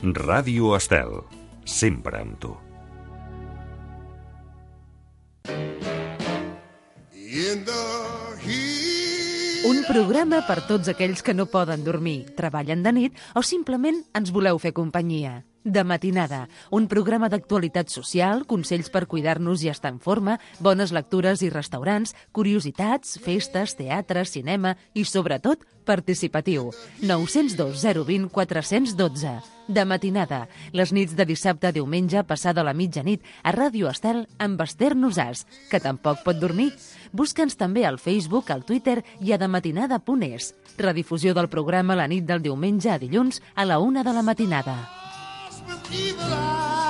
Ràdio Estel. Sempre amb tu. Un programa per tots aquells que no poden dormir, treballen de nit o simplement ens voleu fer companyia. De matinada, un programa d'actualitat social, consells per cuidar-nos i estar en forma, bones lectures i restaurants, curiositats, festes, teatre, cinema i, sobretot, participatiu. 902 020 412. De matinada, les nits de dissabte a diumenge passada la mitjanit a Ràdio Estel amb Esther Nosàs, que tampoc pot dormir. Busca'ns també al Facebook, al Twitter i a dematinada.es. Redifusió del programa la nit del diumenge a dilluns a la una de la matinada. with evil eyes.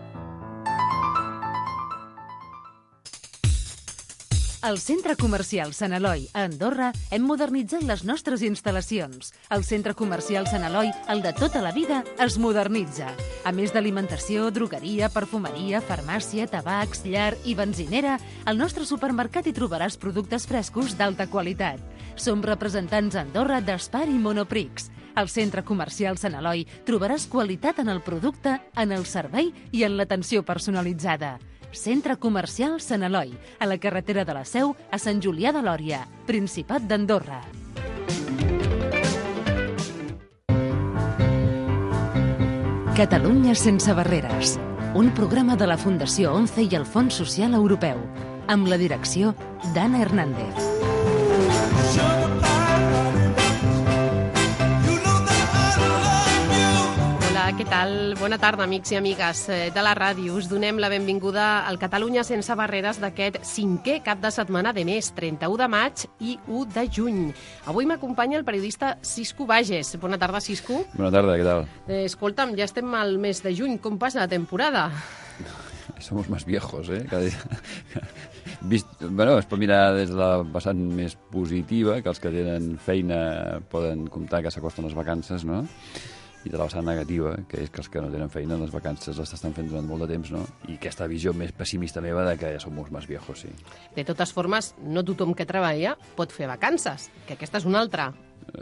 Al Centre Comercial Sant Eloi, a Andorra, hem modernitzat les nostres instal·lacions. El Centre Comercial Sant Eloi, el de tota la vida, es modernitza. A més d'alimentació, drogueria, perfumeria, farmàcia, tabacs, llar i benzinera, al nostre supermercat hi trobaràs productes frescos d'alta qualitat. Som representants a Andorra d'Espar i Monoprix. Al Centre Comercial Sant Eloi trobaràs qualitat en el producte, en el servei i en l'atenció personalitzada. Centre Comercial Sant Eloi, a la carretera de la Seu, a Sant Julià de Lòria, Principat d'Andorra. Catalunya sense barreres, un programa de la Fundació 11 i el Fons Social Europeu, amb la direcció d'Anna Hernández. Què tal? Bona tarda, amics i amigues eh, de la ràdio. Us donem la benvinguda al Catalunya sense barreres d'aquest cinquè cap de setmana de mes, 31 de maig i 1 de juny. Avui m'acompanya el periodista Cisco Bages. Bona tarda, Cisco. Bona tarda, què tal? Eh, escolta'm, ja estem al mes de juny. Com passa la temporada? Somos más viejos, eh? Cada dia... Vist... Bueno, es pot mirar des de la vessant més positiva, que els que tenen feina poden comptar que s'acosten les vacances, no? I de la vessant negativa, que és que els que no tenen feina les vacances les estan fent durant molt de temps, no? I aquesta visió més pessimista meva de que ja som més viejos, sí. De totes formes, no tothom que treballa pot fer vacances, que aquesta és una altra.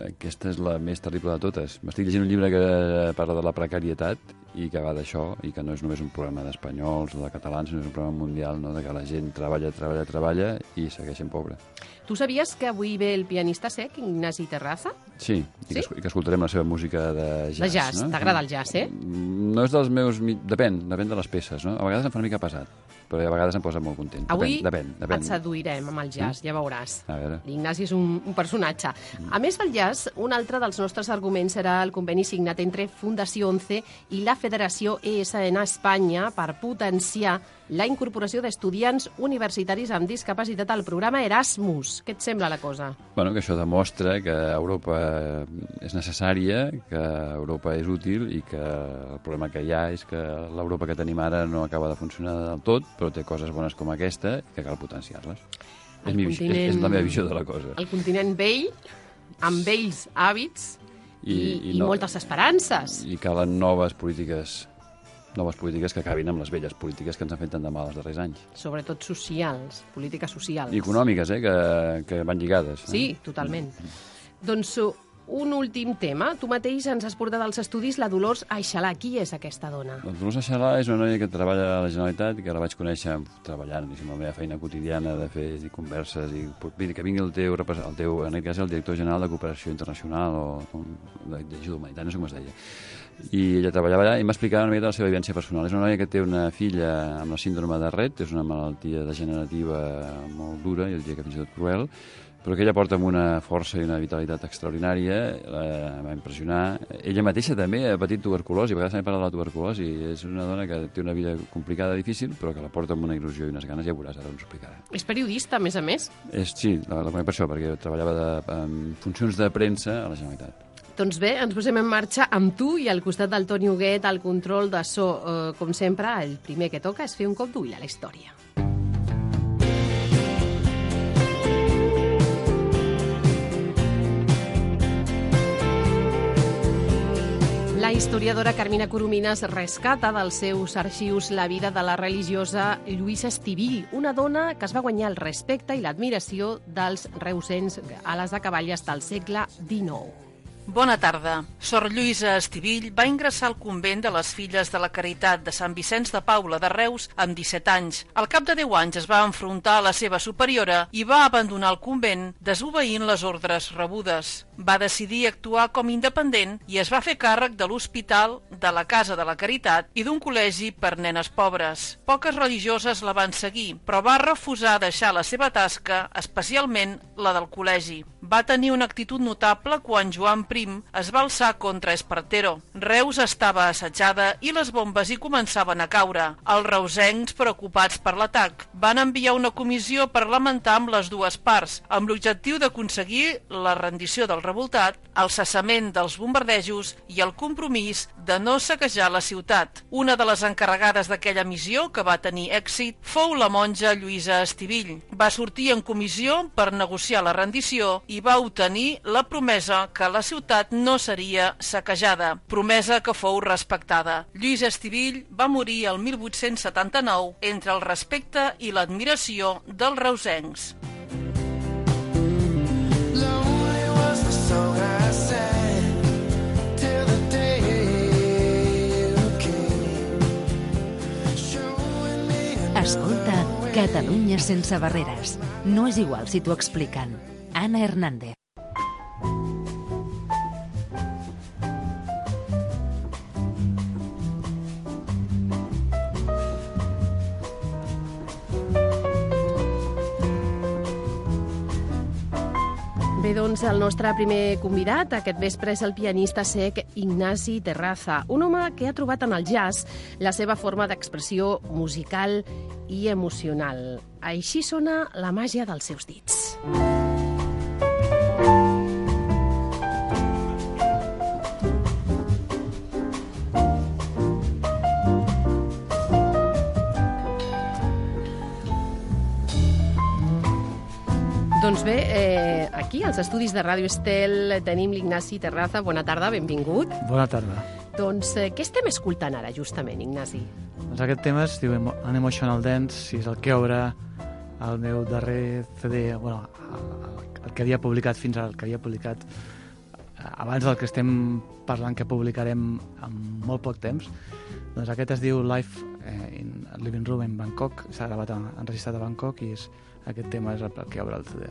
Aquesta és la més terrible de totes. M'estic llegint un llibre que parla de la precarietat i que va d'això, i que no és només un problema d'espanyols o de catalans, sinó és un problema mundial, no? de que la gent treballa, treballa, treballa i segueixen pobre. Tu sabies que avui ve el pianista sec, Ignasi Terraza? Sí, i, que, i que escoltarem la seva música de jazz. De jazz, no? t'agrada el jazz, eh? No és dels meus... Depèn, depèn de les peces, no? A vegades em fa una mica pesat, però a vegades em posa molt content. Avui depèn, depèn, depèn. et seduirem amb el jazz, ja veuràs. A veure. L'Ignasi és un, un personatge. A més del jazz, un altre dels nostres arguments serà el conveni signat entre Fundació 11 i la Federació ESN Espanya per potenciar la incorporació d'estudiants universitaris amb discapacitat al programa Erasmus. Què et sembla la cosa? Bueno, que això demostra que Europa és necessària, que Europa és útil i que el problema que hi ha és que l'Europa que tenim ara no acaba de funcionar del tot, però té coses bones com aquesta i que cal potenciar-les. És, mi, és, és la meva visió de la cosa. El continent vell, amb vells hàbits i, i, i, no, moltes esperances. I calen noves polítiques noves polítiques que acabin amb les velles polítiques que ens han fet tant de mal els darrers anys. Sobretot socials, polítiques socials. I econòmiques, eh, que, que van lligades. Sí, eh? totalment. Mm. Doncs un últim tema. Tu mateix ens has portat als estudis la Dolors Aixalà. Qui és aquesta dona? La Dolors Aixalà és una noia que treballa a la Generalitat que la vaig conèixer treballant, diguéssim, la meva feina quotidiana de fer i converses i que vingui el teu, el teu, en aquest cas, el director general de Cooperació Internacional o d'ajuda humanitària, no sé com es deia i ella treballava allà i m'explicava una mica la seva vivència personal. És una noia que té una filla amb la síndrome de Rett, és una malaltia degenerativa molt dura, el dia que fins i tot cruel, però que ella porta amb una força i una vitalitat extraordinària, la va impressionar. Ella mateixa també ha patit tuberculosi, a vegades s'ha parlat de la tuberculosi, és una dona que té una vida complicada, difícil, però que la porta amb una il·lusió i unes ganes, ja veuràs, ara ens ho explicarà. És periodista, a més a més. És, sí, la, la conec per això, perquè treballava de, en funcions de premsa a la Generalitat. Doncs bé, ens posem en marxa amb tu i al costat del Toni Huguet, al control de so. Eh, com sempre, el primer que toca és fer un cop d'ull a la història. La historiadora Carmina Coromines rescata dels seus arxius la vida de la religiosa Lluïsa Estivill, una dona que es va guanyar el respecte i l'admiració dels reusens a les acaballes del segle XIX. Bona tarda. Sor Lluïsa Estivill va ingressar al convent de les Filles de la Caritat de Sant Vicenç de Paula de Reus amb 17 anys. Al cap de 10 anys es va enfrontar a la seva superiora i va abandonar el convent desobeint les ordres rebudes. Va decidir actuar com independent i es va fer càrrec de l'hospital, de la Casa de la Caritat i d'un col·legi per nenes pobres. Poques religioses la van seguir, però va refusar deixar la seva tasca, especialment la del col·legi. Va tenir una actitud notable quan Joan I es va alçar contra Espartero. Reus estava assetjada i les bombes hi començaven a caure. Els reusencs, preocupats per l'atac, van enviar una comissió per lamentar amb les dues parts, amb l'objectiu d'aconseguir la rendició del revoltat, el cessament dels bombardejos i el compromís de no saquejar la ciutat. Una de les encarregades d'aquella missió, que va tenir èxit, fou la monja Lluïsa Estivill. Va sortir en comissió per negociar la rendició i va obtenir la promesa que la ciutat no seria saquejada, promesa que fou respectada. Lluís Estivill va morir el 1879 entre el respecte i l'admiració dels reusencs. Escolta Catalunya sense barreres. No és igual si t'ho expliquen. Anna Hernández. Bé, doncs el nostre primer convidat aquest vespre és el pianista sec Ignasi Terraza, un home que ha trobat en el jazz la seva forma d'expressió musical i emocional. Així sona la màgia dels seus dits. Doncs bé, eh, aquí als estudis de Ràdio Estel tenim l'Ignasi Terraza. Bona tarda, benvingut. Bona tarda. Doncs eh, què estem escoltant ara, justament, Ignasi? Doncs aquest tema es diu An Emotional Dance i és el que obre el meu darrer CD, bueno, el, que havia publicat fins al que havia publicat eh, abans del que estem parlant que publicarem en molt poc temps. Doncs aquest es diu Life eh, in Living Room en Bangkok, s'ha gravat en, enregistrat a Bangkok i és, aquest tema és el, el que obre el CD.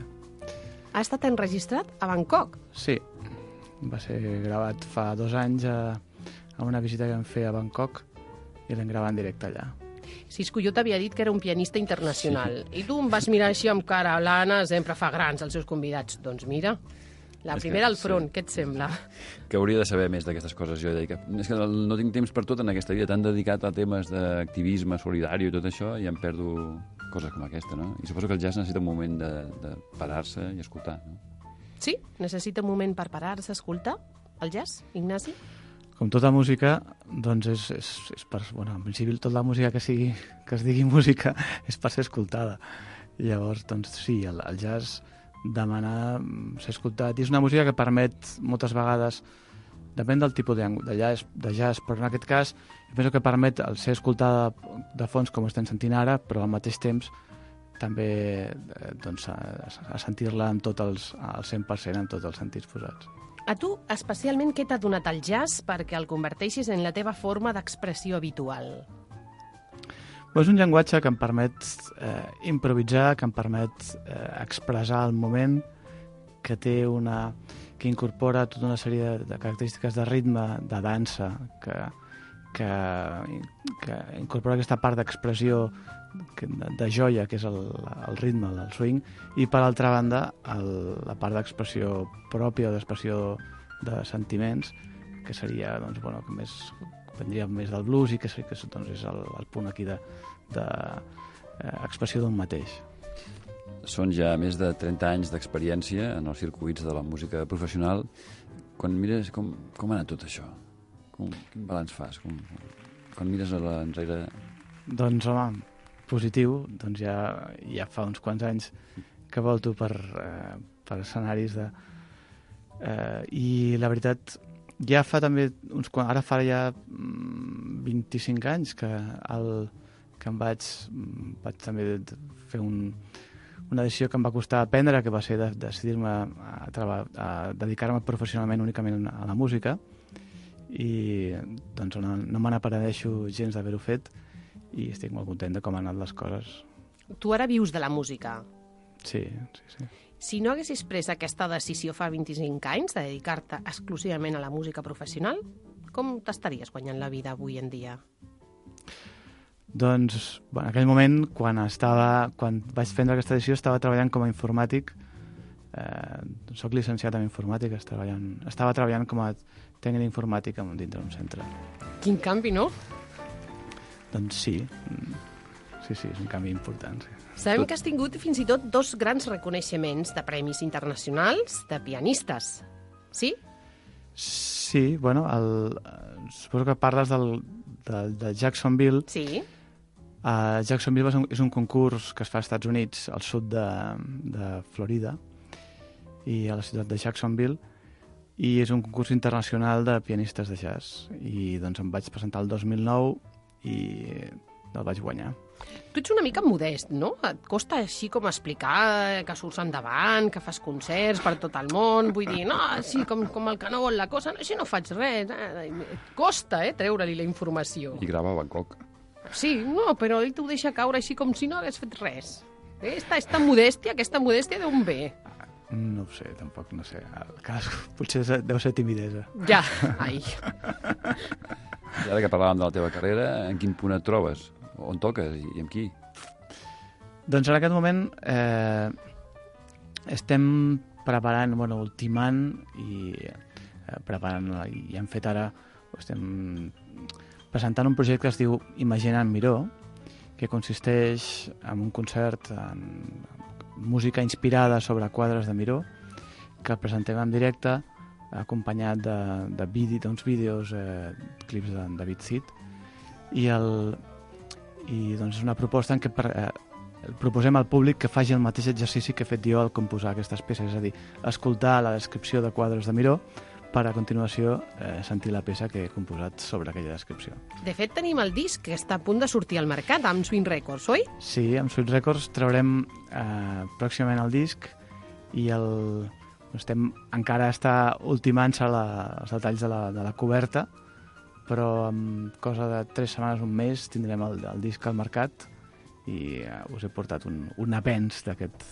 Ha estat enregistrat a Bangkok. Sí, va ser gravat fa dos anys a, a una visita que vam fer a Bangkok i l'hem gravat en directe allà. Cisco, jo t'havia dit que era un pianista internacional. Sí. I tu em vas mirar així amb cara l'Anna, sempre fa grans els seus convidats. Doncs mira, la És que primera al sí. front, què et sembla? que hauria de saber més d'aquestes coses. Jo dic, és que no tinc temps per tot en aquesta vida, tan dedicat a temes d'activisme solidari i tot això, i em perdo coses com aquesta, no? I suposo que el jazz necessita un moment de, de parar-se i escoltar, no? Sí? Necessita un moment per parar-se escoltar el jazz, Ignasi? Com tota música, doncs és, és, és per... Bueno, en principi, tota la música que, sigui, que es digui música és per ser escoltada. I llavors, doncs sí, el, el jazz demana mm, ser escoltat. I és una música que permet moltes vegades depèn del tipus de, de, jazz, de jazz, però en aquest cas penso que permet el ser escoltada de fons com estem sentint ara, però al mateix temps també eh, doncs, a, a sentir-la en tot els, al 100%, en tots els sentits posats. A tu, especialment, què t'ha donat el jazz perquè el converteixis en la teva forma d'expressió habitual? Pues és un llenguatge que em permet eh, improvisar, que em permet eh, expressar el moment, que té una que incorpora tota una sèrie de, de característiques de ritme, de dansa, que, que, que incorpora aquesta part d'expressió de, de joia, que és el, el ritme, el swing, i per altra banda el, la part d'expressió pròpia o d'expressió de sentiments, que seria, doncs, bueno, que més, vendria més del blues i que, que doncs, és el, el punt aquí de, de eh, expressió d'un mateix. Són ja més de 30 anys d'experiència en els circuits de la música professional. Quan mires com, com ha anat tot això? Com, quin balanç fas? Com, quan mires a l'enrere... Doncs, home, positiu, doncs ja, ja fa uns quants anys que volto per, eh, per escenaris de... Eh, I la veritat, ja fa també uns quants... Ara fa ja mm, 25 anys que, el, que em vaig, mm, vaig també fer un, una decisió que em va costar aprendre, que va ser de, decidir-me a, treba- a dedicar-me professionalment únicament a la música i doncs no, no me n'apenedeixo gens d'haver-ho fet i estic molt content de com han anat les coses. Tu ara vius de la música. Sí, sí, sí. Si no haguessis pres aquesta decisió fa 25 anys de dedicar-te exclusivament a la música professional, com t'estaries guanyant la vida avui en dia? Doncs, bueno, en aquell moment, quan, estava, quan vaig prendre aquesta decisió, estava treballant com a informàtic. Eh, soc llicenciat en informàtica, estava treballant, estava treballant com a tècnic d'informàtica dintre d'un centre. Quin canvi, no? Doncs sí, mm, sí, sí, és un canvi important. Sí. Sabem que has tingut fins i tot dos grans reconeixements de premis internacionals de pianistes. Sí? Sí, bueno, el, eh, suposo que parles del, del, de Jacksonville. Sí. Uh, Jacksonville és un, és un concurs que es fa als Estats Units, al sud de, de Florida, i a la ciutat de Jacksonville, i és un concurs internacional de pianistes de jazz. I doncs em vaig presentar el 2009 i el vaig guanyar. Tu ets una mica modest, no? Et costa així com explicar que surts endavant, que fas concerts per tot el món, vull dir, no, així com, com el que no vol la cosa, no, així no faig res. Eh? Et costa, eh, treure-li la informació. I grava a Bangkok. Sí, no, però ell t'ho deixa caure així com si no hagués fet res. Eh, Esta, esta modèstia, aquesta modèstia d'on ve? No ho sé, tampoc no sé. El cas, potser deu ser timidesa. Ja, ai. I ara que parlàvem de la teva carrera, en quin punt et trobes? On toques i, i amb qui? Doncs en aquest moment eh, estem preparant, bueno, ultimant i eh, preparant, i hem fet ara, estem presentant un projecte que es diu Imaginant Miró, que consisteix en un concert en música inspirada sobre quadres de Miró, que presentem en directe, acompanyat de, de vídeo, d'uns vídeos, eh, clips de David Cid, i, el, i doncs és una proposta en què per, eh, proposem al públic que faci el mateix exercici que he fet jo al composar aquestes peces, és a dir, escoltar la descripció de quadres de Miró per a continuació eh, sentir la peça que he composat sobre aquella descripció. De fet, tenim el disc que està a punt de sortir al mercat amb Swing Records, oi? Sí, amb Sweet Records traurem eh, pròximament el disc i el, estem encara està ultimant-se la- els detalls de la, de la coberta, però en cosa de tres setmanes, un mes, tindrem el, el disc al mercat i eh, us he portat un, un apens d'aquest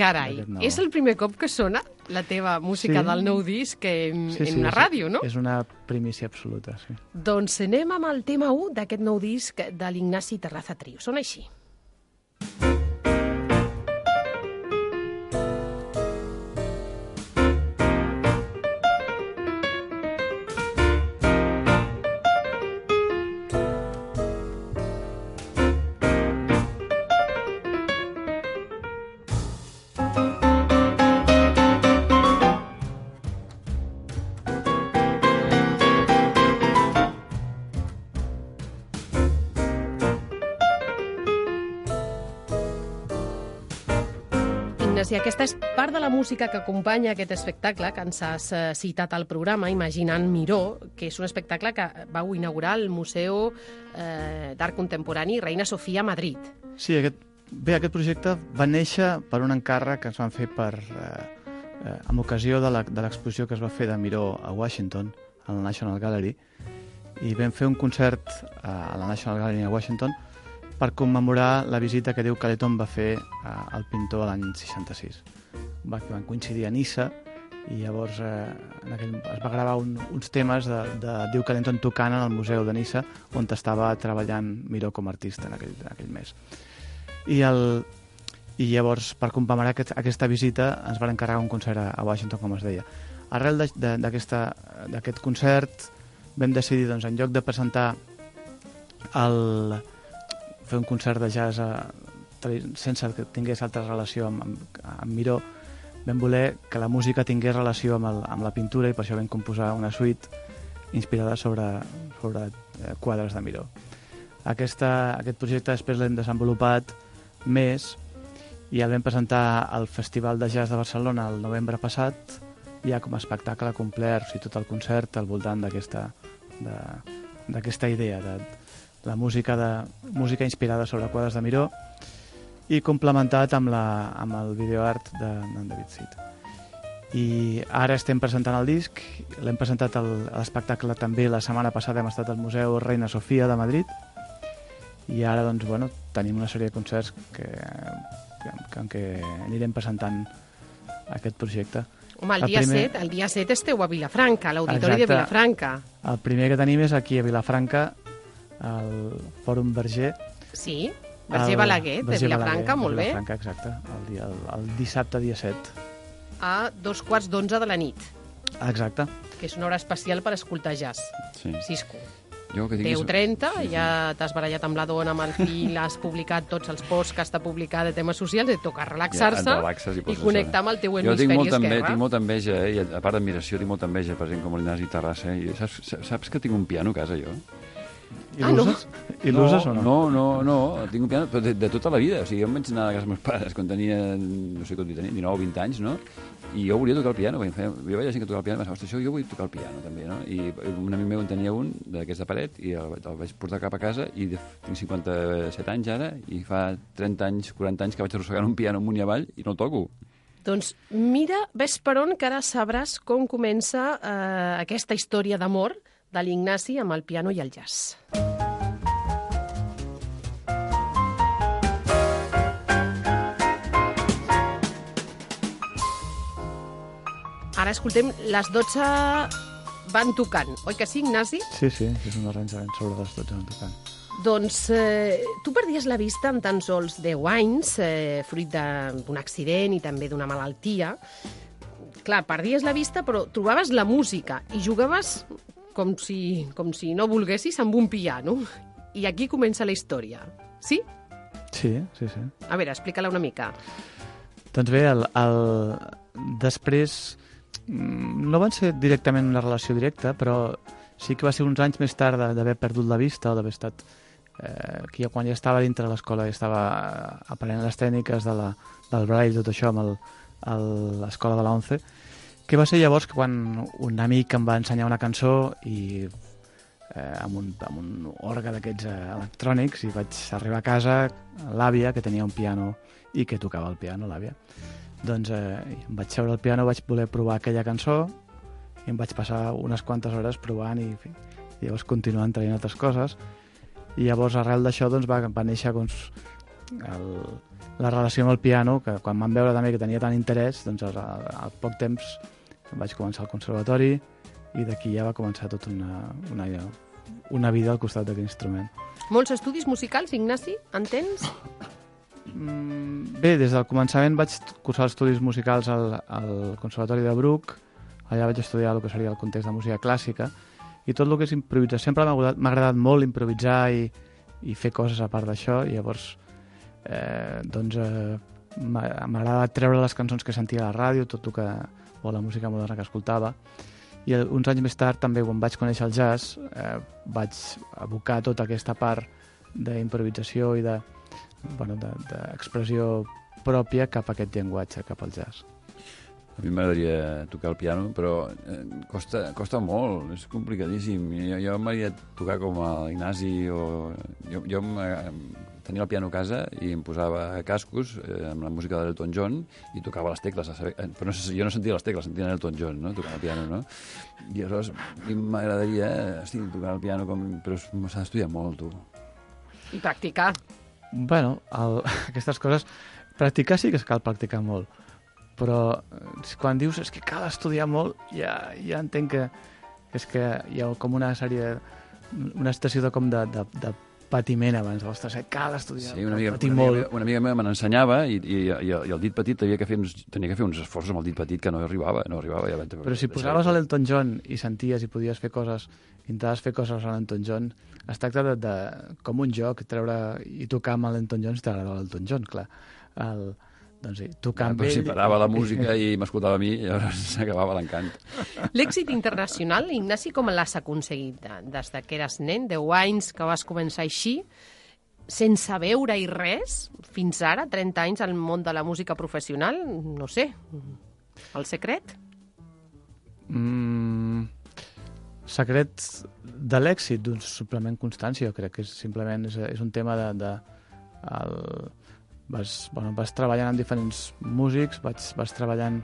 Carai, nou. és el primer cop que sona la teva música Sí. del nou disc en, Sí, en sí, una és- ràdio, no? És una primícia absoluta, sí. Doncs anem amb el tema 1 d'aquest nou disc de l'Ignasi Terraza Trio. Sona així. Ignasi, aquesta és part de la música que acompanya aquest espectacle que ens has eh, citat al programa, Imaginant Miró, que és un espectacle que vau inaugurar al Museu eh, d'Art Contemporani Reina Sofia a Madrid. Sí, aquest, bé, aquest projecte va néixer per un encàrrec que ens van fer per, eh, eh, amb ocasió de l'exposició que es va fer de Miró a Washington, a la National Gallery, i vam fer un concert eh, a la National Gallery a Washington per commemorar la visita que Déu Caleton va fer eh, al pintor l'any 66. Va, van coincidir a Nissa i llavors eh, en aquell, es va gravar un, uns temes de, de Duke Ellington tocant en el Museu de Nissa on estava treballant Miró com a artista en aquell, en aquell mes i, el, i llavors per commemorar aquest, aquesta visita ens van encarregar un concert a, a Washington com es deia arrel d'aquest concert vam decidir doncs, en lloc de presentar el, fer un concert de jazz a, sense que tingués altra relació amb, amb, amb Miró vam voler que la música tingués relació amb, el, amb la pintura i per això vam composar una suite inspirada sobre, sobre eh, quadres de Miró. Aquesta, aquest projecte després l'hem desenvolupat més i el vam presentar al Festival de Jazz de Barcelona el novembre passat ja com a espectacle complet, o sigui, tot el concert al voltant d'aquesta idea de la música, de, música inspirada sobre quadres de Miró i complementat amb, la, amb el videoart de, de David Cid. I ara estem presentant el disc, l'hem presentat a l'espectacle també la setmana passada, hem estat al Museu Reina Sofia de Madrid, i ara doncs, bueno, tenim una sèrie de concerts que, que, que, que anirem presentant aquest projecte. Home, el, el dia, primer... 7, el dia 7 esteu a Vilafranca, a l'Auditori de Vilafranca. El primer que tenim és aquí a Vilafranca, al Fòrum Berger. Sí. Verger Balaguer, de Vilafranca, molt bé. Vilafranca, exacte, el, dia, el, el dissabte, dia 7. A dos quarts d'onze de la nit. Exacte. Que és una hora especial per escoltar jazz. Sí. Cisco. Jo que 10.30, sí, sí. ja t'has barallat amb la dona, amb el fill, has publicat tots els posts que està publicat de temes socials, i toca relaxar-se ja, i, i connectar amb el teu hemisferi jo tinc molta esquerre. tinc molta enveja, eh? i a part d'admiració, tinc molta enveja per gent com l'Ignasi Terrassa. I saps, saps que tinc un piano a casa, jo? I ah, l'uses? No? I l'uses no, o no? No, no, no, tinc un piano però de, de tota la vida. O sigui, jo em vaig anar a casa dels meus pares quan tenia, no sé com tenia, 19 o 20 anys, no? I jo volia tocar el piano, perquè feia, jo veia gent que tocava el piano i pensava, això jo vull tocar el piano també, no? I un amic meu en tenia un d'aquesta paret i el, el vaig portar cap a casa i de, tinc 57 anys ara i fa 30 anys, 40 anys que vaig arrossegant un piano amunt i avall i no el toco. Doncs mira, ves per on que ara sabràs com comença eh, aquesta història d'amor de l'Ignasi amb el piano i el jazz. Ara escoltem les 12 van tocant, oi que sí, Ignasi? Sí, sí, és un arranjament sobre les 12 van tocant. Doncs eh, tu perdies la vista amb tan sols 10 anys, eh, fruit d'un accident i també d'una malaltia. Clar, perdies la vista, però trobaves la música i jugaves com si, com si no volguessis amb un piano. I aquí comença la història. Sí? Sí, sí, sí. A veure, explica-la una mica. Doncs bé, el, el... després no van ser directament una relació directa, però sí que va ser uns anys més tard d'haver perdut la vista o d'haver estat eh, que ja, quan ja estava dintre de l'escola i estava aprenent les tècniques de la, del braille i tot això amb l'escola de la 11 que va ser llavors que quan un amic em va ensenyar una cançó i eh, amb, un, amb un orgue d'aquests eh, electrònics i vaig arribar a casa l'àvia que tenia un piano i que tocava el piano l'àvia doncs eh, em vaig seure al piano, vaig voler provar aquella cançó i em vaig passar unes quantes hores provant i, fi, i llavors continuant traient altres coses i llavors arrel d'això doncs, va, va néixer doncs, el, la relació amb el piano que quan van veure també que tenia tant interès doncs al, al poc temps vaig començar al conservatori i d'aquí ja va començar tota una, una, una vida al costat d'aquest instrument. Molts estudis musicals, Ignasi, en tens? Mm, bé, des del començament vaig cursar estudis musicals al, al Conservatori de Bruc, allà vaig estudiar el que seria el context de música clàssica, i tot el que és improvisació, sempre m'ha agradat, agradat molt improvisar i, i fer coses a part d'això, i llavors eh, doncs eh, m'agrada treure les cançons que sentia a la ràdio, tot el que, o la música moderna que escoltava, i uns anys més tard també quan vaig conèixer el jazz eh, vaig abocar tota aquesta part d'improvisació i de, bueno, d'expressió de, pròpia cap a aquest llenguatge, cap al jazz. A mi m'agradaria tocar el piano, però eh, costa, costa molt, és complicadíssim. Jo, jo m'agradaria tocar com a Ignasi o... Jo, jo tenia el piano a casa i em posava cascos eh, amb la música de l'Elton John i tocava les tecles, eh, però no, jo no sentia les tecles, sentia l'Elton John, no? tocant el piano, no? I aleshores a mi m'agradaria estic, tocar el piano, com, però s'ha d'estudiar molt, tu. I practicar bueno, el, aquestes coses... Practicar sí que cal practicar molt, però eh, quan dius és que cal estudiar molt, ja, ja entenc que és que hi ha com una sèrie, una estació de, com de, de, de patiment abans. Ostres, eh, cal estudiar, Sí, una amiga, patir una molt. amiga, una amiga meva me n'ensenyava i, i, i, i el dit petit havia que fer uns, tenia que fer uns esforços amb el dit petit que no arribava, no arribava. Ja, Però si posaves a l'Elton John i senties i podies fer coses, intentaves fer coses a l'Elton John, es tracta de, de, com un joc, treure i tocar amb l'Elton John si t'agrada l'Elton John, clar. El, doncs sí, tocar Ja, amb però ell... si parava la música i m'escoltava a mi, llavors s'acabava l'encant. L'èxit internacional, Ignasi, com l'has aconseguit? De- Des de que eres nen, 10 anys que vas començar així, sense veure i res, fins ara, 30 anys al món de la música professional, no sé, el secret? Mm, secret de l'èxit d'un suplement constància, jo crec que és simplement és, és un tema de... de el, vas, bueno, vas treballant amb diferents músics, vaig, vas treballant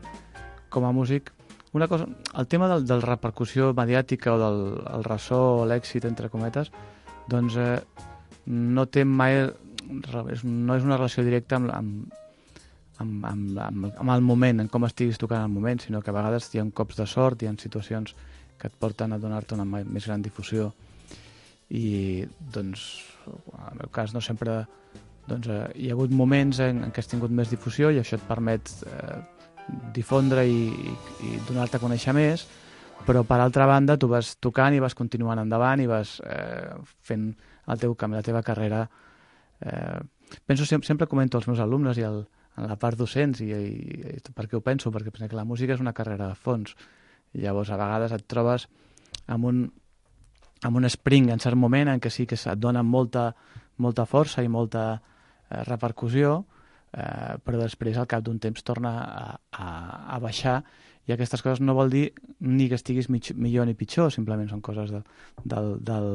com a músic. Una cosa, el tema del, del repercussió mediàtica o del el ressò o l'èxit, entre cometes, doncs eh, no té mai... No és una relació directa amb, amb, amb, amb, amb, amb el moment, en com estiguis tocant el moment, sinó que a vegades hi ha cops de sort, hi ha situacions que et porten a donar-te una més gran difusió i doncs en el meu cas no sempre doncs, eh, hi ha hagut moments en, en què has tingut més difusió i això et permet eh, difondre i, i, i donar-te a conèixer més però per altra banda tu vas tocant i vas continuant endavant i vas eh, fent el teu camí, la teva carrera eh, penso, sempre, comento als meus alumnes i al, en la part docents i, i, i per què ho penso? Perquè penso que la música és una carrera de fons i llavors a vegades et trobes amb un, amb un spring en cert moment en què sí que et dona molta, molta força i molta repercussió eh, però després al cap d'un temps torna a, a, a baixar. I aquestes coses no vol dir ni que estiguis mig, millor ni pitjor, simplement són coses de, del, del,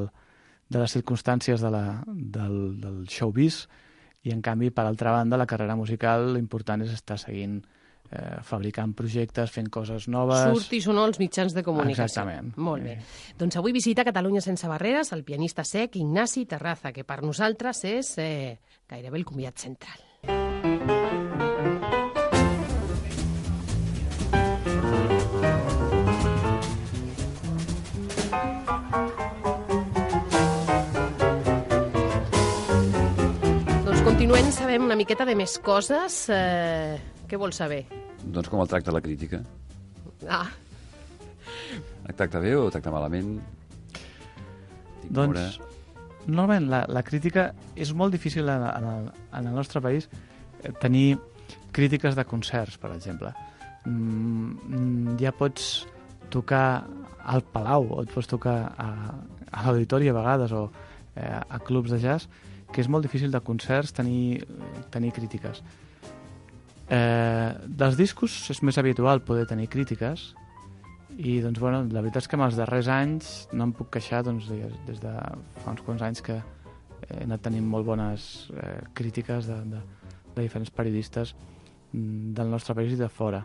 de les circumstàncies de la, del, del showbiz. I en canvi, per altra banda, la carrera musical l'important és estar seguint eh, fabricant projectes, fent coses noves... Surtis o no als mitjans de comunicació. Exactament. Molt bé. Doncs avui visita Catalunya sense barreres el pianista sec Ignasi Terraza, que per nosaltres és eh, gairebé el convidat central. Doncs continuem, sabem una miqueta de més coses. Eh, què vols saber? Doncs com el tracta la crítica? Ah, Et tracta bé o tracta malament? Doncs, normalment, la, la crítica és molt difícil en, en, el, en el nostre país eh, tenir crítiques de concerts, per exemple. Mm, ja pots tocar al Palau o et pots tocar a, a l'auditori a vegades o eh, a clubs de jazz, que és molt difícil de concerts tenir, tenir crítiques. Eh, dels discos és més habitual poder tenir crítiques, i doncs, bueno, la veritat és que en els darrers anys no em puc queixar doncs, des, de fa uns quants anys que he anat tenint molt bones eh, crítiques de, de, de diferents periodistes mm, del nostre país i de fora.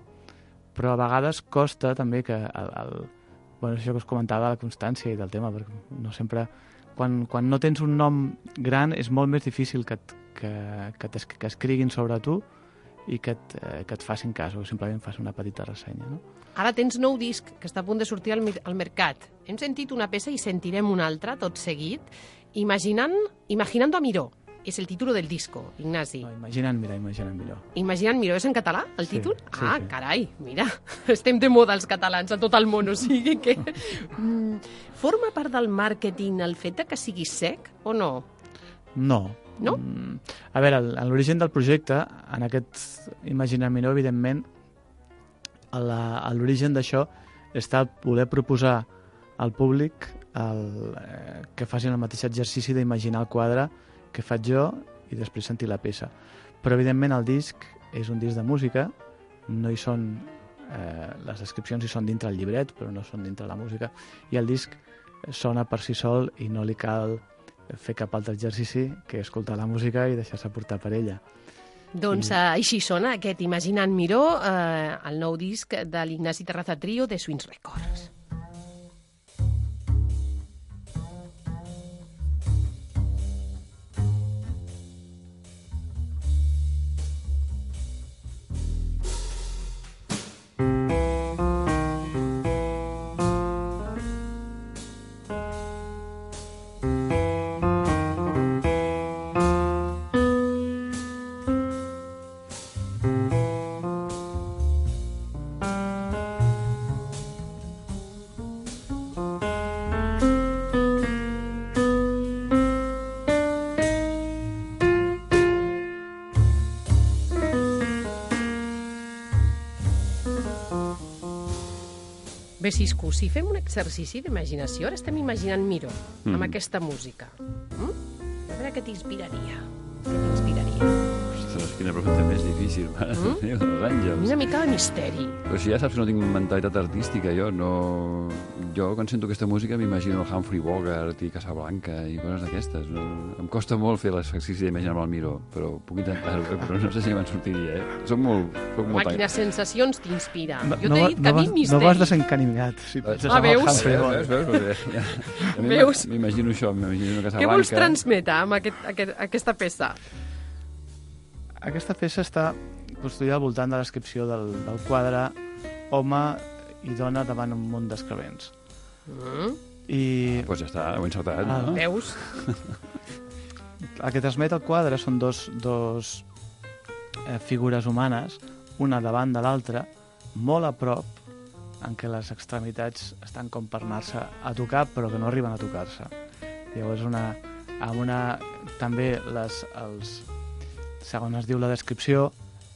Però a vegades costa també que el, el, bueno, això que us comentava la constància i del tema, perquè no sempre... Quan, quan no tens un nom gran és molt més difícil que, que, que, t'es- que escriguin sobre tu i que et, eh, que et facin cas o que simplement facin una petita ressenya, no? Ara tens nou disc que està a punt de sortir al, al mercat. Hem sentit una peça i sentirem una altra tot seguit. Imaginant, Imaginando a Miró és el títol del disco, Ignasi. No, imagina't, mira, imagina't millor. Imaginant Miró és en català, el Sí, títol? sí, ah, sí. carai, mira, estem de moda els catalans a tot el món, o sigui que... Mm, Forma part del màrqueting el fet de que siguis sec o no? No. No? Mm, a veure, l'origen del projecte, en aquest Imaginar Miró, evidentment, l'origen d'això està poder proposar al públic el, eh, que facin el mateix exercici d'imaginar el quadre que faig jo i després sentir la peça. Però, evidentment, el disc és un disc de música, no hi són... Eh, les descripcions hi són dintre el llibret, però no són dintre la música, i el disc sona per si sol i no li cal fer cap altre exercici que escoltar la música i deixar-se portar per ella. Doncs eh, així sona aquest Imaginant Miró, eh, el nou disc de l'Ignasi Terraza Trio de Swings Records. Bé, Cisco, si fem un exercici d'imaginació, ara estem imaginant Miró, mm. amb aquesta música. Mm? A veure què t'inspiraria. Què t'inspiraria? Quina pregunta més difícil, mare mm? Déu dels àngels. Una mica de misteri. Però si ja saps que no tinc mentalitat artística, jo no... Jo, quan sento aquesta música, m'imagino Humphrey Bogart i Casablanca i coses d'aquestes. No? Em costa molt fer l'exercici d'imaginar-me el Miró, però puc intentar-ho, eh? però no sé si me'n sortiria, eh? Soc molt... Soc molt Home, quines sensacions t'inspira? No, jo no, t'he va- dit que no, a mi vas, misteri. no vas desencaminat. Si penses Ah, en el veus? Humphrey Veus, Bogart. veus, veus? veus? M'imagino això, m'imagino Què Casablanca. vols transmetre amb aquest, aquest, aquesta peça? Aquesta peça està construïda al voltant de la descripció del, del quadre home i dona davant un munt d'escravents. Mm? I Doncs pues ja està, ho he encertat, Ah, no? Veus? el que transmet el quadre són dos, dos eh, figures humanes, una davant de l'altra, molt a prop, en què les extremitats estan com per anar-se a tocar, però que no arriben a tocar-se. Llavors, una, amb una, també les, els, segons es diu la descripció,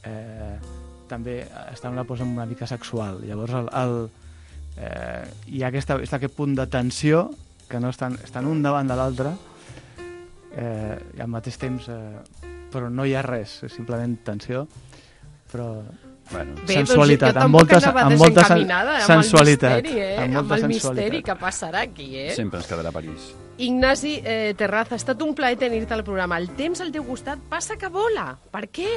eh, també està en una posa una mica sexual. Llavors, el, el, eh, hi ha aquesta, està aquest punt de tensió que no estan, estan un davant de l'altre eh, i al mateix temps eh, però no hi ha res, és simplement tensió però Bueno, Bé, sensualitat, doncs jo amb tampoc molta, anava amb molta sen- amb sensualitat el misteri, eh? amb amb, molta el misteri que passarà aquí, eh? sempre ens quedarà a París. Ignasi eh, Terraza, ha estat un plaer tenir-te al programa. El temps al teu costat passa que vola. Per què?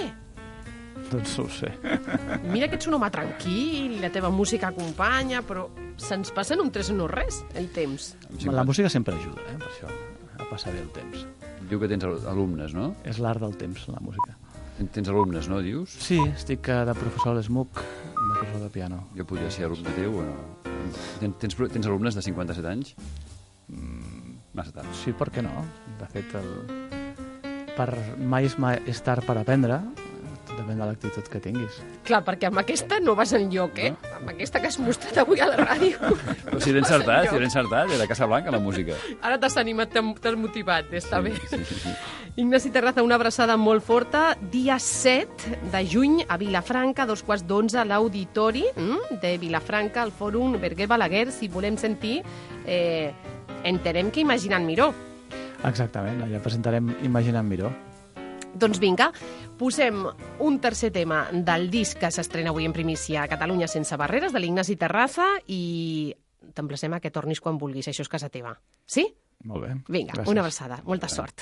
doncs no ho sé Mira que ets un home tranquil, la teva música acompanya, però se'ns passa en un tres o no res, el temps. la música sempre ajuda eh, per això, a passar bé el temps Diu que tens al- alumnes, no? és l'art del temps, la música Ten- Tens alumnes, no, dius? sí, estic eh, de professor a l'ESMUC de professor de piano Jo podria ser alumne teu o no? Tens, tens, tens alumnes de 57 anys? Mm, massa tard. sí, per què no? de fet el... per mai és, mai és tard per aprendre tot depèn de l'actitud que tinguis Clar, perquè amb aquesta no vas enlloc, eh? Amb aquesta que has mostrat avui a la ràdio. Però si l'he encertat, si l'he encertat, era Casablanca la música. Ara t'has animat, t'ha- t'has motivat, està bé. Sí, sí, sí. Ignasi Terraza, una abraçada molt forta. Dia 7 de juny a Vilafranca, dos quarts d'onze, a l'auditori mm, de Vilafranca, al Fòrum Berguer Balaguer. Si volem sentir, eh, entenem que imaginant Miró. exactament, allà presentarem Imaginant Miró Doncs vinga, posem un tercer tema del disc que s'estrena avui en primícia a Catalunya sense barreres, de l'Ignasi Terraza, i t'emplacem a que tornis quan vulguis, això és casa teva. Sí? molt bé, Vinga, Gràcies. una abraçada. Molta sort.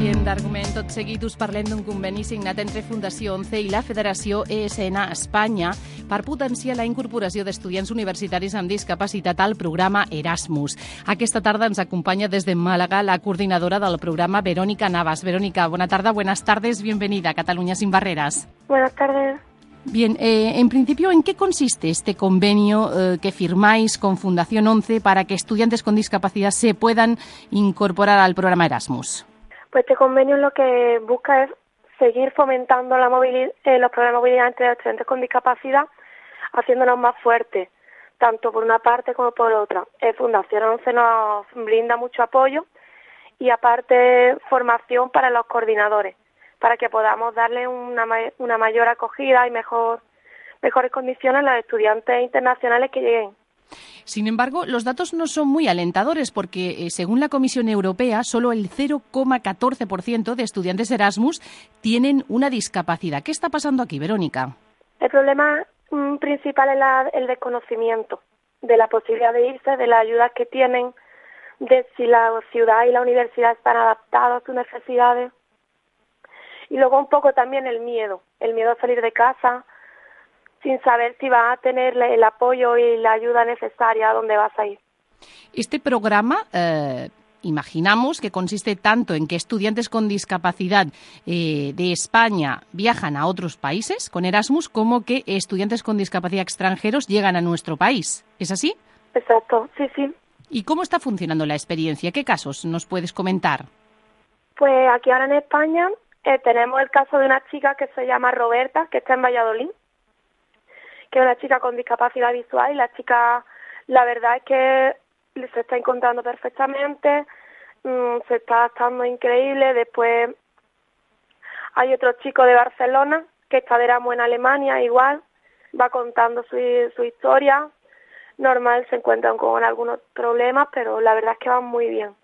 Canviem d'argument. Tot seguit us parlem d'un conveni signat entre Fundació 11 i la Federació ESN Espanya per potenciar la incorporació d'estudiants universitaris amb discapacitat al programa Erasmus. Aquesta tarda ens acompanya des de Màlaga la coordinadora del programa, Verónica Navas. Verónica, bona tarda, buenas tardes, bienvenida a Cataluña sin Barreras. Buenas tardes. Bien, eh, en principio, ¿en qué consiste este convenio eh, que firmáis con Fundación 11 para que estudiantes con discapacidad se puedan incorporar al programa Erasmus? Pues este convenio lo que busca es seguir fomentando movilidad, los programas de movilidad entre estudiantes con discapacidad, haciéndonos más fuertes, tanto por una parte como por otra. Eh, Fundación 11 nos brinda mucho apoyo y aparte formación para los coordinadores, para que podamos darle una, ma- una mayor acogida y mejor, mejores condiciones a los estudiantes internacionales que lleguen. Sin embargo, los datos no son muy alentadores porque, eh, según la Comisión Europea, solo el 0,14% de estudiantes Erasmus tienen una discapacidad. ¿Qué está pasando aquí, Verónica? El problema mm, principal es la- el desconocimiento de la posibilidad de irse, de las ayudas que tienen, de si la ciudad y la universidad están adaptadas a sus necesidades. Y luego un poco también el miedo, el miedo a salir de casa, sin saber si vas a tener el apoyo y la ayuda necesaria a dónde vas a ir. Este programa eh, imaginamos que consiste tanto en que estudiantes con discapacidad eh, de España viajan a otros países con Erasmus como que estudiantes con discapacidad extranjeros llegan a nuestro país. ¿Es así? Exacto, sí, sí. ¿Y cómo está funcionando la experiencia? ¿Qué casos nos puedes comentar? Pues aquí ahora en España eh, tenemos el caso de una chica que se llama Roberta, que está en Valladolid, que es una chica con discapacidad visual y la chica, la verdad es que se está encontrando perfectamente, mm, se está adaptando increíble. Después hay otro chico de Barcelona que está de en Alemania, igual, va contando su, su historia. Normal se encuentran con algunos problemas, pero la verdad es que van muy bien.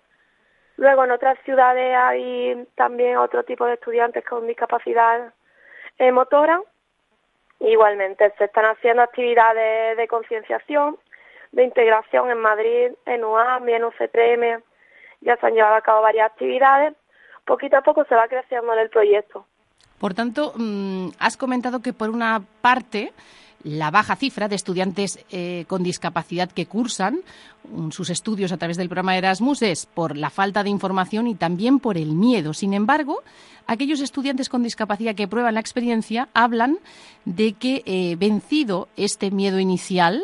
Luego en otras ciudades hay también otro tipo de estudiantes con discapacidad eh, motora. Igualmente se están haciendo actividades de concienciación de integración en Madrid, en UAM y en UCTM. Ya se han llevado a cabo varias actividades. Poquito a poco se va creciendo en el proyecto. Por tanto, mm, has comentado que por una parte la baja cifra de estudiantes eh, con discapacidad que cursan sus estudios a través del programa Erasmus es por la falta de información y también por el miedo. Sin embargo, aquellos estudiantes con discapacidad que prueban la experiencia hablan de que, eh, vencido este miedo inicial,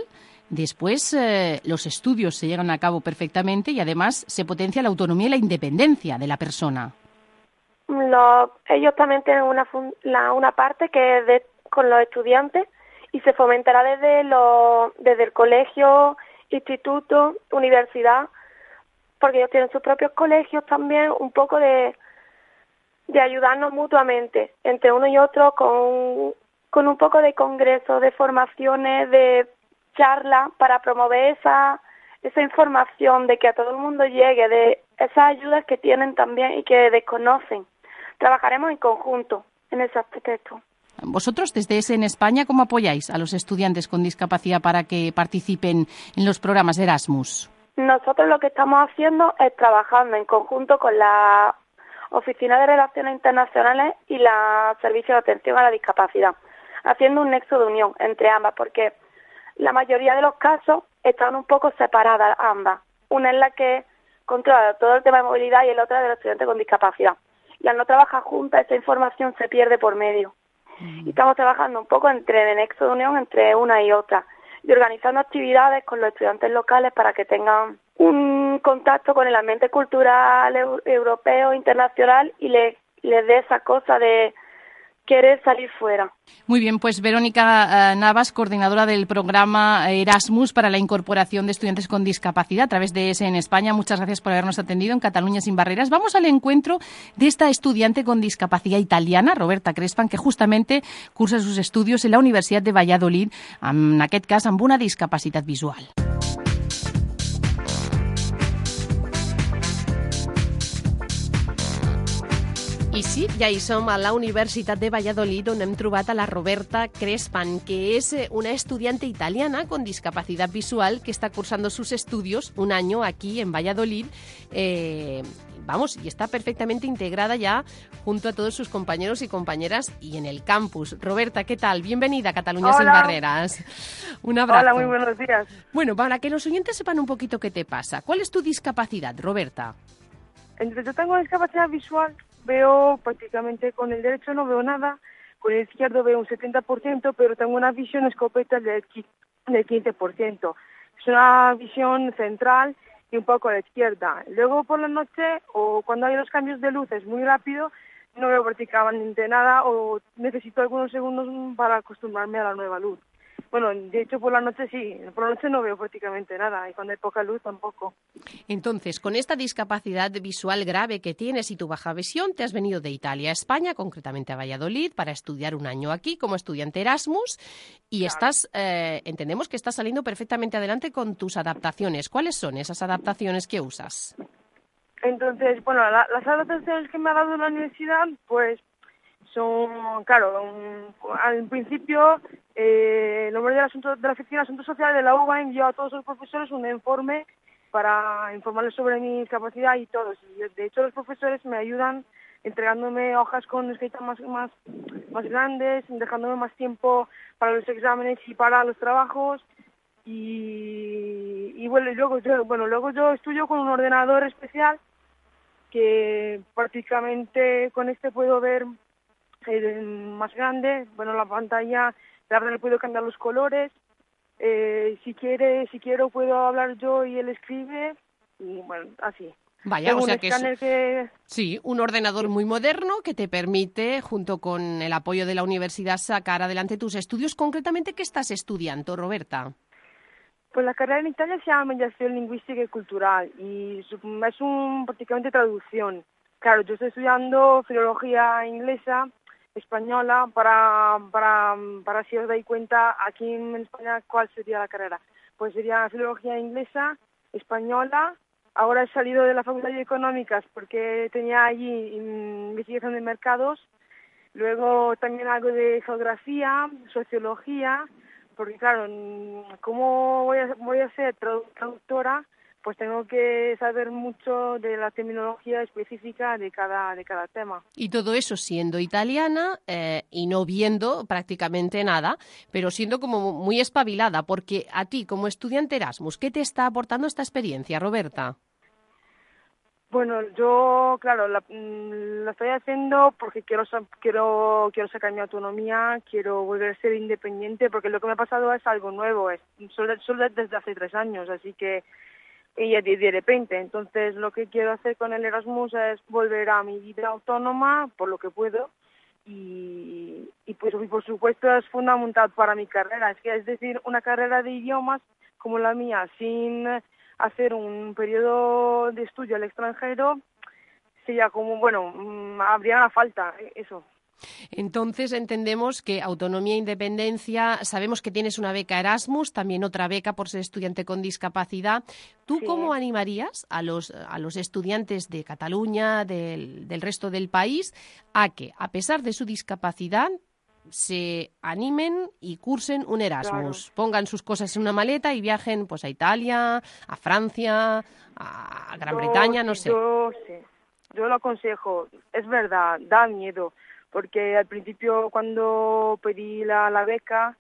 Después eh, los estudios se llevan a cabo perfectamente y además se potencia la autonomía y la independencia de la persona. ellos también tienen una, una parte que es de, con los estudiantes y se fomentará desde, lo, desde el colegio, instituto, universidad, porque ellos tienen sus propios colegios también, un poco de, ayudarnos mutuamente entre uno y otro con, un poco de congreso, de formaciones, de charla para promover esa información de que a todo el mundo llegue, de esas ayudas que tienen también y que desconocen. Trabajaremos en conjunto en ese aspecto. Vosotros, desde ese en España, ¿cómo apoyáis a los estudiantes con discapacidad para que participen en los programas Erasmus? Nosotros lo que estamos haciendo es trabajando en conjunto con la Oficina de Relaciones Internacionales y la Servicio de Atención a la Discapacidad, haciendo un nexo de unión entre ambas, porque la mayoría de los casos están un poco separadas ambas. Una es la que controla todo el tema de movilidad y el otra de los estudiantes con discapacidad. Y al no trabajar juntas, esa información se pierde por medio. Y estamos trabajando un poco entre el nexo de unión entre una y otra. Y organizando actividades con los estudiantes locales para que tengan un contacto con el ambiente cultural europeo, internacional y les, les dé esa cosa de querer salir fuera. Muy bien, pues Verónica eh, Navas, coordinadora del programa Erasmus para la incorporación de estudiantes con discapacidad a través de ese en España. Muchas gracias por habernos atendido en Cataluña sin barreras. Vamos al encuentro de esta estudiante con discapacidad italiana, Roberta Crespan, que justamente cursa sus estudios en la Universidad de Valladolid, en aquest cas amb una discapacitat visual. I sí, ja hi som a la Universitat de Valladolid on hem trobat a la Roberta Crespan, que és eh, una estudiante italiana con discapacidad visual que está cursando sus estudios un año aquí en Valladolid. Eh, vamos, y está perfectamente integrada ya junto a todos sus compañeros y compañeras y en el campus. Roberta, ¿qué tal? Bienvenida a Cataluña sin Barreras. Un abrazo. Hola, muy buenos días. Bueno, para que los oyentes sepan un poquito qué te pasa, ¿cuál es tu discapacidad, Roberta? Entonces, yo tengo discapacidad visual veo prácticamente con el derecho no veo nada, con el izquierdo veo un 70%, pero tengo una visión escopeta del, del 15%. Es una visión central y un poco a la izquierda. Luego por la noche o cuando hay los cambios de luces muy rápido, no veo prácticamente nada o necesito algunos segundos para acostumbrarme a la nueva luz. Bueno, de hecho por la noche sí, por la noche no veo prácticamente nada y cuando hay poca luz tampoco. Entonces, con esta discapacidad visual grave que tienes y tu baja visión, te has venido de Italia a España, concretamente a Valladolid, para estudiar un año aquí como estudiante Erasmus y estás, eh, entendemos que estás saliendo perfectamente adelante con tus adaptaciones. ¿Cuáles son esas adaptaciones que usas? Entonces, bueno, las adaptaciones que me ha dado la universidad, pues son, claro, al principio eh, el nombre del asunto de la oficina de asuntos sociales de la UBA envió a todos los profesores un informe para informarles sobre mi discapacidad y todo. De hecho, los profesores me ayudan entregándome hojas con escritas más, más, más grandes, dejándome más tiempo para los exámenes y para los trabajos. Y, bueno, luego yo, bueno, luego yo estudio con un ordenador especial que prácticamente con este puedo ver eh, más grande, bueno, la pantalla, la verdad le puedo cambiar los colores, eh, si quiere, si quiero puedo hablar yo y él escribe, y bueno, así. Vaya, Tengo o sea que es que sí, un ordenador muy moderno que te permite, junto con el apoyo de la universidad, sacar adelante tus estudios. Concretamente, ¿qué estás estudiando, Roberta? Pues la carrera en Italia se llama mediación lingüística y cultural y es un prácticamente traducción. Claro, yo estoy estudiando filología inglesa, española, para, para, para si os dais cuenta aquí en España cuál sería la carrera. Pues sería filología inglesa, española. Ahora he salido de la Facultad de Económicas porque tenía allí investigación de mercados. Luego también algo de geografía, sociología, porque claro, ¿cómo voy a, voy a ser tradu- traductora? Pues tengo que saber mucho de la terminología específica de cada, de cada tema. Y todo eso siendo italiana eh, y no viendo prácticamente nada, pero siendo como muy espabilada, porque a ti, como estudiante Erasmus, ¿qué te está aportando esta experiencia, Roberta? Bueno, yo, claro, la, mm, la estoy haciendo porque quiero, quiero, quiero sacar mi autonomía, quiero volver a ser independiente, porque lo que me ha pasado es algo nuevo, es solo, solo desde hace tres años, así que y de, de repente. Entonces, lo que quiero hacer con el Erasmus es volver a mi vida autónoma por lo que puedo y, y pues y por supuesto es fundamental para mi carrera. Es que es decir, una carrera de idiomas como la mía, sin hacer un periodo de estudio al extranjero, sería como, bueno, mm, habría una falta, eh, eso. Entonces entendemos que autonomía e independencia, sabemos que tienes una beca Erasmus, también otra beca por ser estudiante con discapacidad. ¿Tú Sí. cómo animarías a los, a los estudiantes de Cataluña, del, del resto del país, a que, a pesar de su discapacidad, se animen y cursen un Erasmus, pongan sus cosas en una maleta y viajen pues a Italia, a Francia, a Gran Yo- Bretaña, no sé. Yo, sí, yo lo aconsejo, es verdad, da miedo, porque al principio cuando pedí la, beca,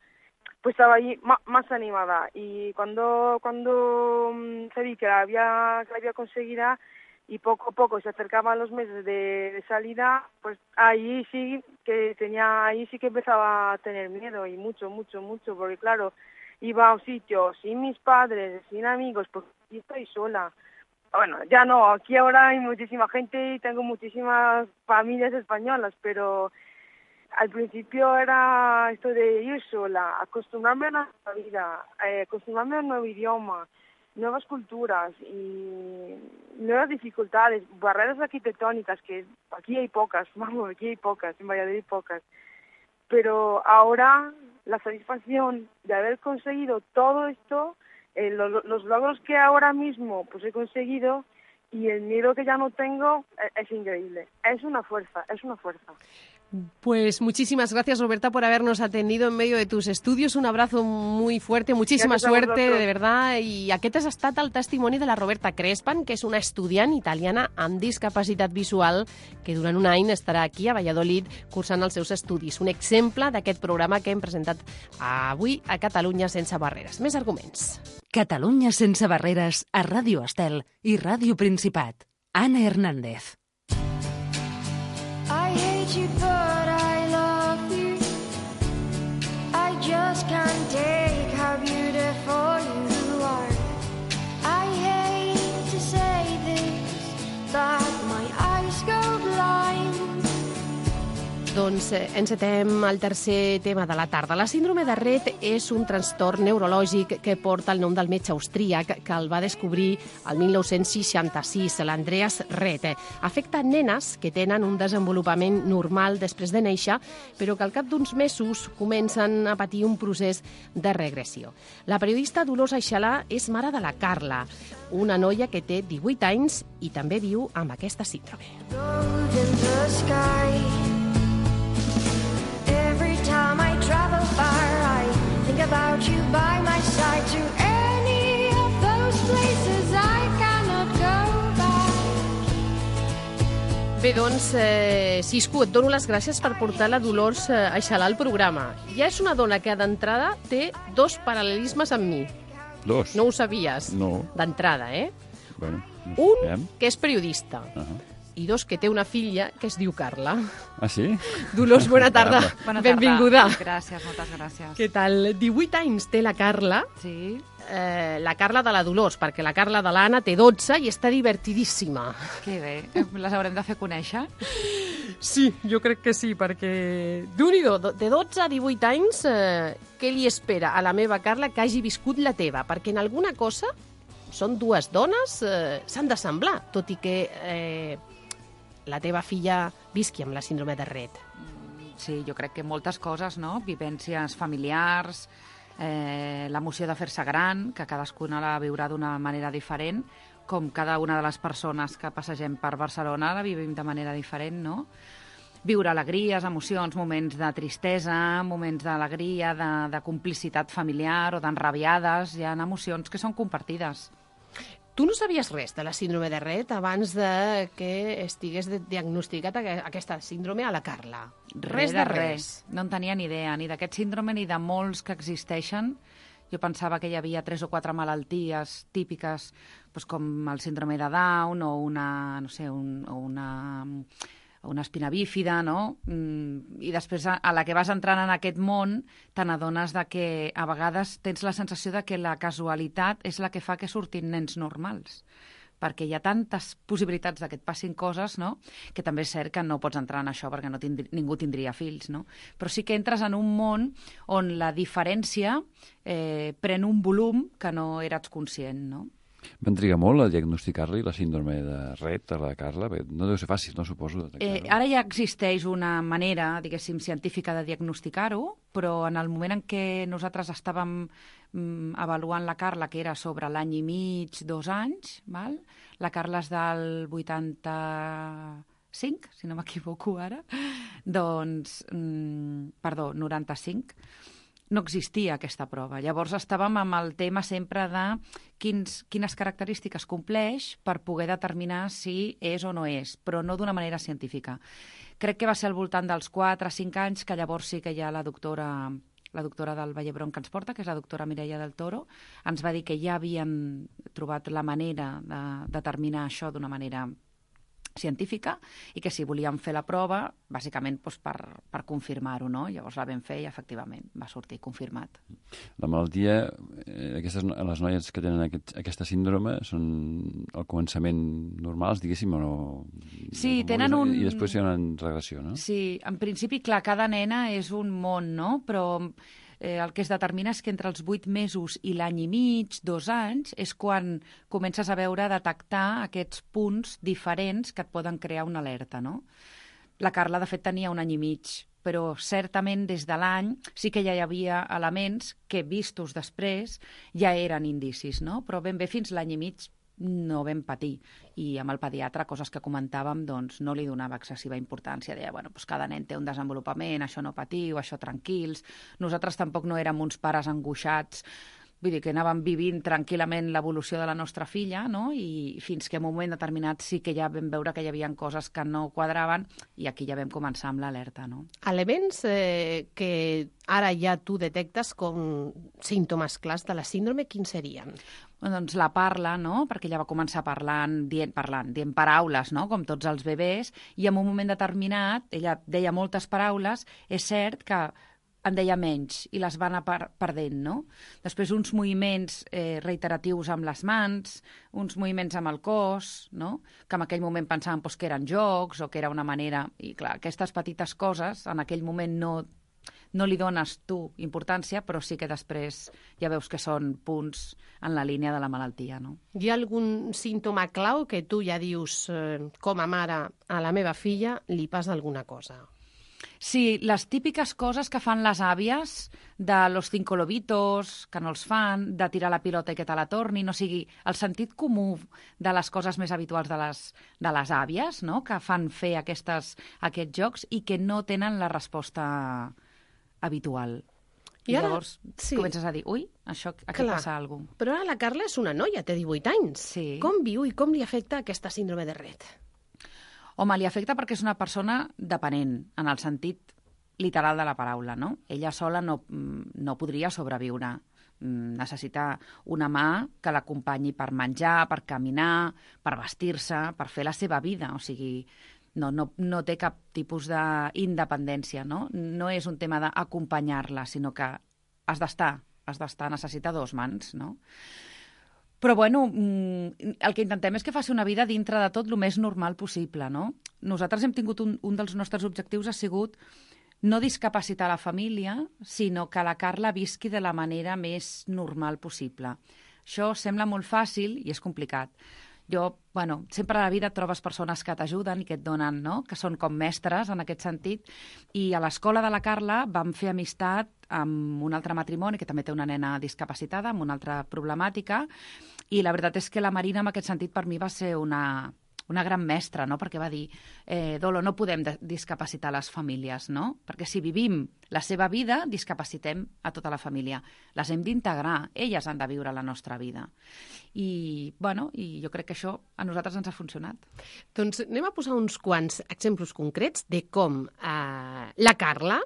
pues estaba ahí ma- más animada y cuando cuando mm, vi que la había, que la había conseguida y poco a poco se acercaban los meses de, salida, pues ahí sí que tenía, ahí sí que empezaba a tener miedo y mucho, mucho, mucho, porque claro, iba a un sitio sin mis padres, sin amigos, porque aquí estoy sola. Bueno, ya no, aquí ahora hay muchísima gente y tengo muchísimas familias españolas, pero al principio era esto de ir sola, acostumbrarme a nueva vida, eh, acostumbrarme a un nuevo idioma, nuevas culturas y nuevas dificultades, barreras arquitectónicas, que aquí hay pocas, vamos, aquí hay pocas, en Valladolid hay pocas. Pero ahora la satisfacción de haber conseguido todo esto, eh, lo- lo- los logros que ahora mismo pues he conseguido y el miedo que ya no tengo eh, es increíble. Es una fuerza, es una fuerza. Pues muchísimas gracias, Roberta, por habernos atendido en medio de tus estudios. Un abrazo muy fuerte, muchísima Gracias suerte, de verdad. I aquest ha estat el testimoni de la Roberta Crespan, que és una estudiant italiana amb discapacitat visual que durant un any estarà aquí a Valladolid cursant els seus estudis. Un exemple d'aquest programa que hem presentat avui a Catalunya sense barreres. Més arguments. Catalunya sense barreres a Ràdio Estel i Ràdio Principat. Anna Hernández. I hate you, but I love you. I just can't take Doncs eh, encetem el tercer tema de la tarda. La síndrome de Rett és un trastorn neurològic que porta el nom del metge austríac que el va descobrir el 1966, l'Andreas Rett. Afecta nenes que tenen un desenvolupament normal després de néixer, però que al cap d'uns mesos comencen a patir un procés de regressió. La periodista Dolors Aixalà és mare de la Carla, una noia que té 18 anys i també viu amb aquesta síndrome. Gold the sky. Time I travel far, I think about you by my side to any of those places I cannot go back. Bé, doncs, eh, Cisco, et dono les gràcies per portar la Dolors eh, a xalar al programa. Ja és una dona que d'entrada té dos paral·lelismes amb mi. Dos. No ho sabies? No. D'entrada, eh? Bueno, Un, veiem. que és periodista. Uh -huh. I dos, que té una filla que es diu Carla. Ah, sí? Dolors, bona tarda. Bona tarda. Benvinguda. Gràcies, moltes gràcies. Què tal? 18 anys té la Carla. Sí. Eh, la Carla de la Dolors, perquè la Carla de l'Anna té 12 i està divertidíssima. Que bé. Les haurem de fer conèixer? Sí, jo crec que sí, perquè d'un i do, de 12 a 18 anys, eh, què li espera a la meva Carla que hagi viscut la teva? Perquè en alguna cosa són dues dones, eh, s'han d'assemblar, tot i que eh, la teva filla visqui amb la síndrome de Red. Sí, jo crec que moltes coses, no? Vivències familiars, eh, l'emoció de fer-se gran, que cadascuna la viurà d'una manera diferent, com cada una de les persones que passegem per Barcelona la vivim de manera diferent, no? Viure alegries, emocions, moments de tristesa, moments d'alegria, de, de complicitat familiar o d'enrabiades, hi ha emocions que són compartides. Tu no sabies res de la síndrome de Red abans de que estigués diagnosticat aqu- aquesta síndrome a la Carla? Res de res. No en tenia ni idea, ni d'aquest síndrome ni de molts que existeixen. Jo pensava que hi havia tres o quatre malalties típiques, doncs com el síndrome de Down o una, no sé, un, o una, una espina bífida, no? Mm, I després, a, a la que vas entrant en aquest món, te n'adones que a vegades tens la sensació de que la casualitat és la que fa que surtin nens normals perquè hi ha tantes possibilitats de que et passin coses, no? que també és cert que no pots entrar en això perquè no tindri, ningú tindria fills, no? però sí que entres en un món on la diferència eh, pren un volum que no eres conscient. No? Van trigar molt a diagnosticar-li la síndrome de Red a la Carla? Perquè no deu ser fàcil, no suposo. Eh, ara ja existeix una manera, diguéssim, científica de diagnosticar-ho, però en el moment en què nosaltres estàvem mm, avaluant la Carla, que era sobre l'any i mig, dos anys, val? la Carla és del 85, si no m'equivoco ara, doncs, mm, perdó, 95, no existia aquesta prova. Llavors estàvem amb el tema sempre de quins, quines característiques compleix per poder determinar si és o no és, però no d'una manera científica. Crec que va ser al voltant dels 4 a 5 anys que llavors sí que ja la doctora la doctora del Vallebron que ens porta, que és la doctora Mireia del Toro, ens va dir que ja havien trobat la manera de determinar això d'una manera científica i que si volíem fer la prova, bàsicament doncs, per, per confirmar-ho, no? Llavors la vam fer i efectivament va sortir confirmat. La malaltia, eh, aquestes, les noies que tenen aquest, aquesta síndrome són al començament normals, diguéssim, o no? Sí, no tenen un- I després hi ha una regressió, no? Sí, en principi, clar, cada nena és un món, no? Però eh, el que es determina és que entre els 8 mesos i l'any i mig, dos anys, és quan comences a veure, a detectar aquests punts diferents que et poden crear una alerta, no? La Carla, de fet, tenia un any i mig, però certament des de l'any sí que ja hi havia elements que, vistos després, ja eren indicis, no? Però ben bé fins l'any i mig no vam patir. I amb el pediatre, coses que comentàvem, doncs no li donava excessiva importància. Deia, bueno, doncs cada nen té un desenvolupament, això no patiu, això tranquils. Nosaltres tampoc no érem uns pares angoixats Vull dir que anàvem vivint tranquil·lament l'evolució de la nostra filla, no? I fins que en un moment determinat sí que ja vam veure que hi havia coses que no quadraven i aquí ja vam començar amb l'alerta, no? Elements eh, que ara ja tu detectes com símptomes clars de la síndrome, quins serien? Doncs la parla, no? Perquè ella va començar parlant, dient, parlant, dient paraules, no? Com tots els bebès, i en un moment determinat, ella deia moltes paraules, és cert que en deia menys i les va anar per, perdent, no? Després uns moviments eh, reiteratius amb les mans, uns moviments amb el cos, no? Que en aquell moment pensàvem doncs, que eren jocs o que era una manera... I clar, aquestes petites coses en aquell moment no no li dones tu importància, però sí que després ja veus que són punts en la línia de la malaltia, no? Hi ha algun símptoma clau que tu ja dius, eh, com a mare, a la meva filla li passa alguna cosa? Sí, les típiques coses que fan les àvies de los cinco lobitos, que no els fan, de tirar la pilota i que te la tornin, o sigui, el sentit comú de les coses més habituals de les, de les àvies, no?, que fan fer aquestes, aquests jocs i que no tenen la resposta habitual. I, I ara- llavors sí. comences a dir, ui, això, aquí Clar. passa alguna cosa. Però ara la Carla és una noia, té 18 anys. Sí. Com viu i com li afecta aquesta síndrome de Red? Home, li afecta perquè és una persona dependent, en el sentit literal de la paraula, no? Ella sola no, mm, no podria sobreviure. Mm, Necessita una mà que l'acompanyi per menjar, per caminar, per vestir-se, per fer la seva vida. O sigui, no, no, no té cap tipus d'independència, no? No és un tema d'acompanyar-la, sinó que has d'estar, has d'estar, necessita dos mans, no? Però, bueno, mm, el que intentem és que faci una vida dintre de tot el més normal possible, no? Nosaltres hem tingut un, un dels nostres objectius ha sigut no discapacitar la família, sinó que la Carla visqui de la manera més normal possible. Això sembla molt fàcil i és complicat. Jo, bueno, sempre a la vida trobes persones que t'ajuden i que et donen, no?, que són com mestres en aquest sentit. I a l'escola de la Carla vam fer amistat amb un altre matrimoni que també té una nena discapacitada, amb una altra problemàtica, i la veritat és que la Marina, en aquest sentit, per mi va ser una, una gran mestra, no? perquè va dir, eh, Dolo, no podem de- discapacitar les famílies, no? perquè si vivim la seva vida, discapacitem a tota la família. Les hem d'integrar, elles han de viure la nostra vida. I, bueno, i jo crec que això a nosaltres ens ha funcionat. Doncs anem a posar uns quants exemples concrets de com eh, la Carla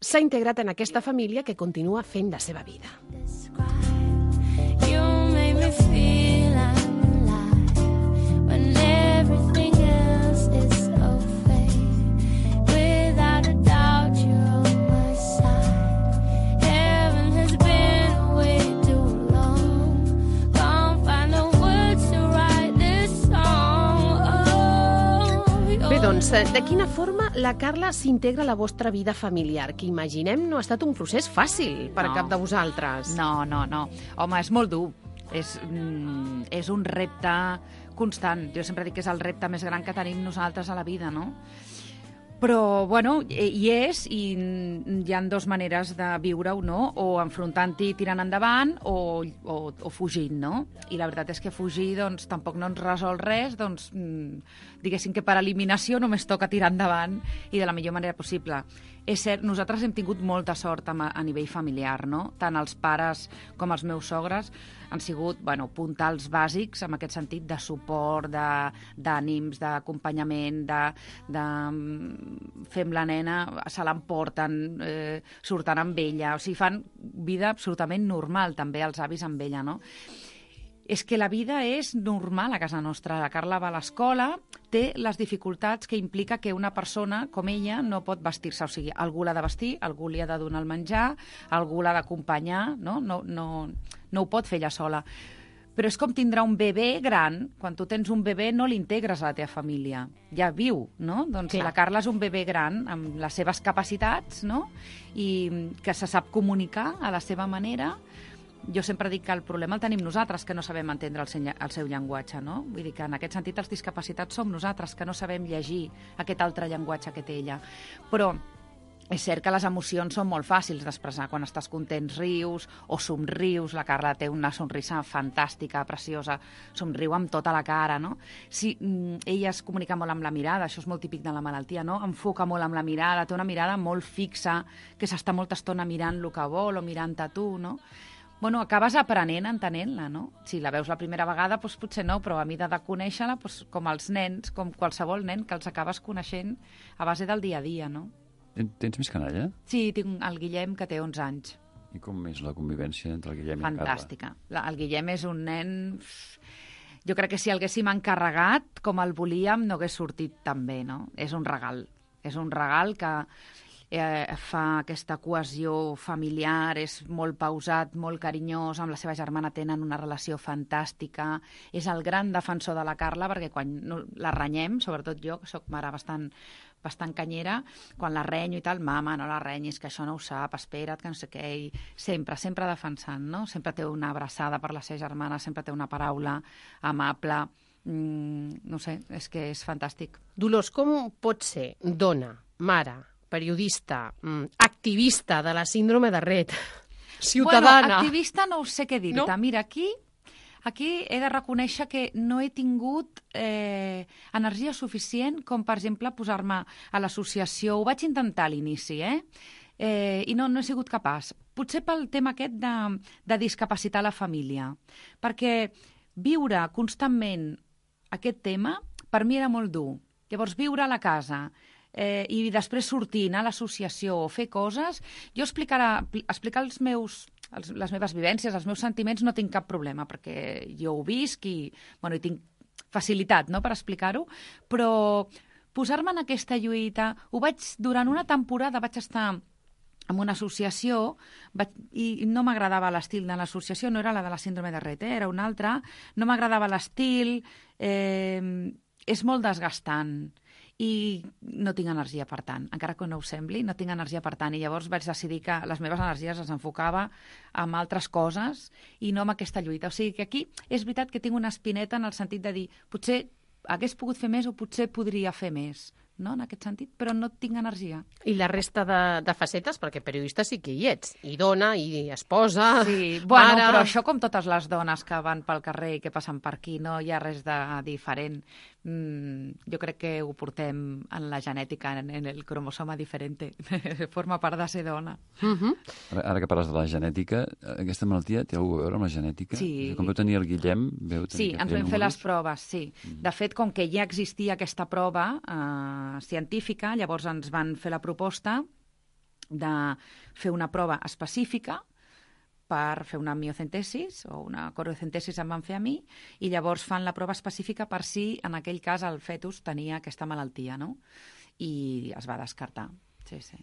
s'ha integrat en aquesta família que continua fent la seva vida. You de quina forma la Carla s'integra a la vostra vida familiar? Que imaginem no ha estat un procés fàcil per a No. cap de vosaltres. No, no, no. Home, és molt dur. És, mm, és un repte constant. Jo sempre dic que és el repte més gran que tenim nosaltres a la vida, no? Però, bueno, hi hi és i hi han dues maneres de viure-ho, no? O enfrontant-hi tirant endavant o, o, o fugint, no? I la veritat és que fugir, doncs, tampoc no ens resol res, doncs, mm, diguéssim que per eliminació només toca tirar endavant i de la millor manera possible. És cert, nosaltres hem tingut molta sort a, a nivell familiar, no? Tant els pares com els meus sogres han sigut, bueno, puntals bàsics en aquest sentit de suport, d'ànims, d'acompanyament, de, de mm, fer amb la nena, se l'emporten, eh, surten amb ella, o sigui, fan vida absolutament normal, també els avis amb ella, no? És que la vida és normal a casa nostra. La Carla va a l'escola, té les dificultats que implica que una persona com ella no pot vestir-se. O sigui, algú l'ha de vestir, algú li ha de donar el menjar, algú l'ha d'acompanyar, no? No, no, no ho pot fer ella sola. Però és com tindrà un bebè gran. Quan tu tens un bebè no l'integres a la teva família. Ja viu, no? Doncs Clar. la Carla és un bebè gran amb les seves capacitats, no? I que se sap comunicar a la seva manera jo sempre dic que el problema el tenim nosaltres, que no sabem entendre el seu, el seu llenguatge, no? Vull dir que en aquest sentit els discapacitats som nosaltres, que no sabem llegir aquest altre llenguatge que té ella. Però és cert que les emocions són molt fàcils d'expressar. Quan estàs content rius o somrius. La Carla té una sonrisa fantàstica, preciosa. Somriu amb tota la cara, no? Si, mm, ella es comunica molt amb la mirada, això és molt típic de la malaltia, no? Enfoca molt amb la mirada, té una mirada molt fixa, que s'està molta estona mirant el que vol o mirant a tu, no? Bueno, acabes aprenent, entenent-la, no? Si la veus la primera vegada, doncs potser no, però a mida de conèixer-la, doncs, com els nens, com qualsevol nen, que els acabes coneixent a base del dia a dia, no? Ten- Tens més canalla? Sí, tinc el Guillem, que té 11 anys. I com és la convivència entre el Guillem i la Carla? Fantàstica. El Guillem és un nen... Jo crec que si el haguéssim encarregat com el volíem no hagués sortit tan bé, no? És un regal. És un regal que eh, fa aquesta cohesió familiar, és molt pausat, molt carinyós, amb la seva germana tenen una relació fantàstica, és el gran defensor de la Carla, perquè quan no, la renyem, sobretot jo, que sóc mare bastant, bastant canyera, quan la renyo i tal, mama, no la renyis, que això no ho sap, espera't, que no sé què, i sempre, sempre defensant, no? Sempre té una abraçada per la seva germana, sempre té una paraula amable, mm, no sé, és que és fantàstic. Dolors, com pot ser dona, mare, periodista, mm, activista de la síndrome de Ret, ciutadana... Bueno, activista no sé què dir-te. No? Mira, aquí Aquí he de reconèixer que no he tingut eh, energia suficient com, per exemple, posar-me a l'associació. Ho vaig intentar a l'inici, eh? eh? I no, no he sigut capaç. Potser pel tema aquest de, de discapacitar la família. Perquè viure constantment aquest tema per mi era molt dur. Llavors, viure a la casa eh, i després sortir, anar a l'associació o fer coses, jo explicar, explicar els meus, els, les meves vivències, els meus sentiments, no tinc cap problema, perquè jo ho visc i, bueno, i tinc facilitat no, per explicar-ho, però posar-me en aquesta lluita, ho vaig, durant una temporada vaig estar en una associació vaig, i no m'agradava l'estil de l'associació, no era la de la síndrome de Rett, eh, era una altra, no m'agradava l'estil, eh, és molt desgastant i no tinc energia per tant, encara que no ho sembli, no tinc energia per tant, i llavors vaig decidir que les meves energies les enfocava en altres coses i no en aquesta lluita. O sigui que aquí és veritat que tinc una espineta en el sentit de dir, potser hagués pogut fer més o potser podria fer més no? en aquest sentit, però no tinc energia. I la resta de, de facetes, perquè periodista sí que hi ets, i dona, i esposa, Sí, bueno, mare... però això com totes les dones que van pel carrer i que passen per aquí, no hi ha res de diferent. Mm, jo crec que ho portem en la genètica, en, en el cromosoma diferente. Forma part de ser dona. Uh -huh. Ara, ara que parles de la genètica, aquesta malaltia té alguna cosa a veure amb la genètica? Sí. Com veu tenir el Guillem... Veu tenir Sí, ens vam fer les proves, sí. De fet, com que ja existia aquesta prova eh, científica, llavors ens van fer la proposta de fer una prova específica per fer una miocentesis o una coriocentesis em van fer a mi i llavors fan la prova específica per si en aquell cas el fetus tenia aquesta malaltia, no? I es va descartar. Sí, sí.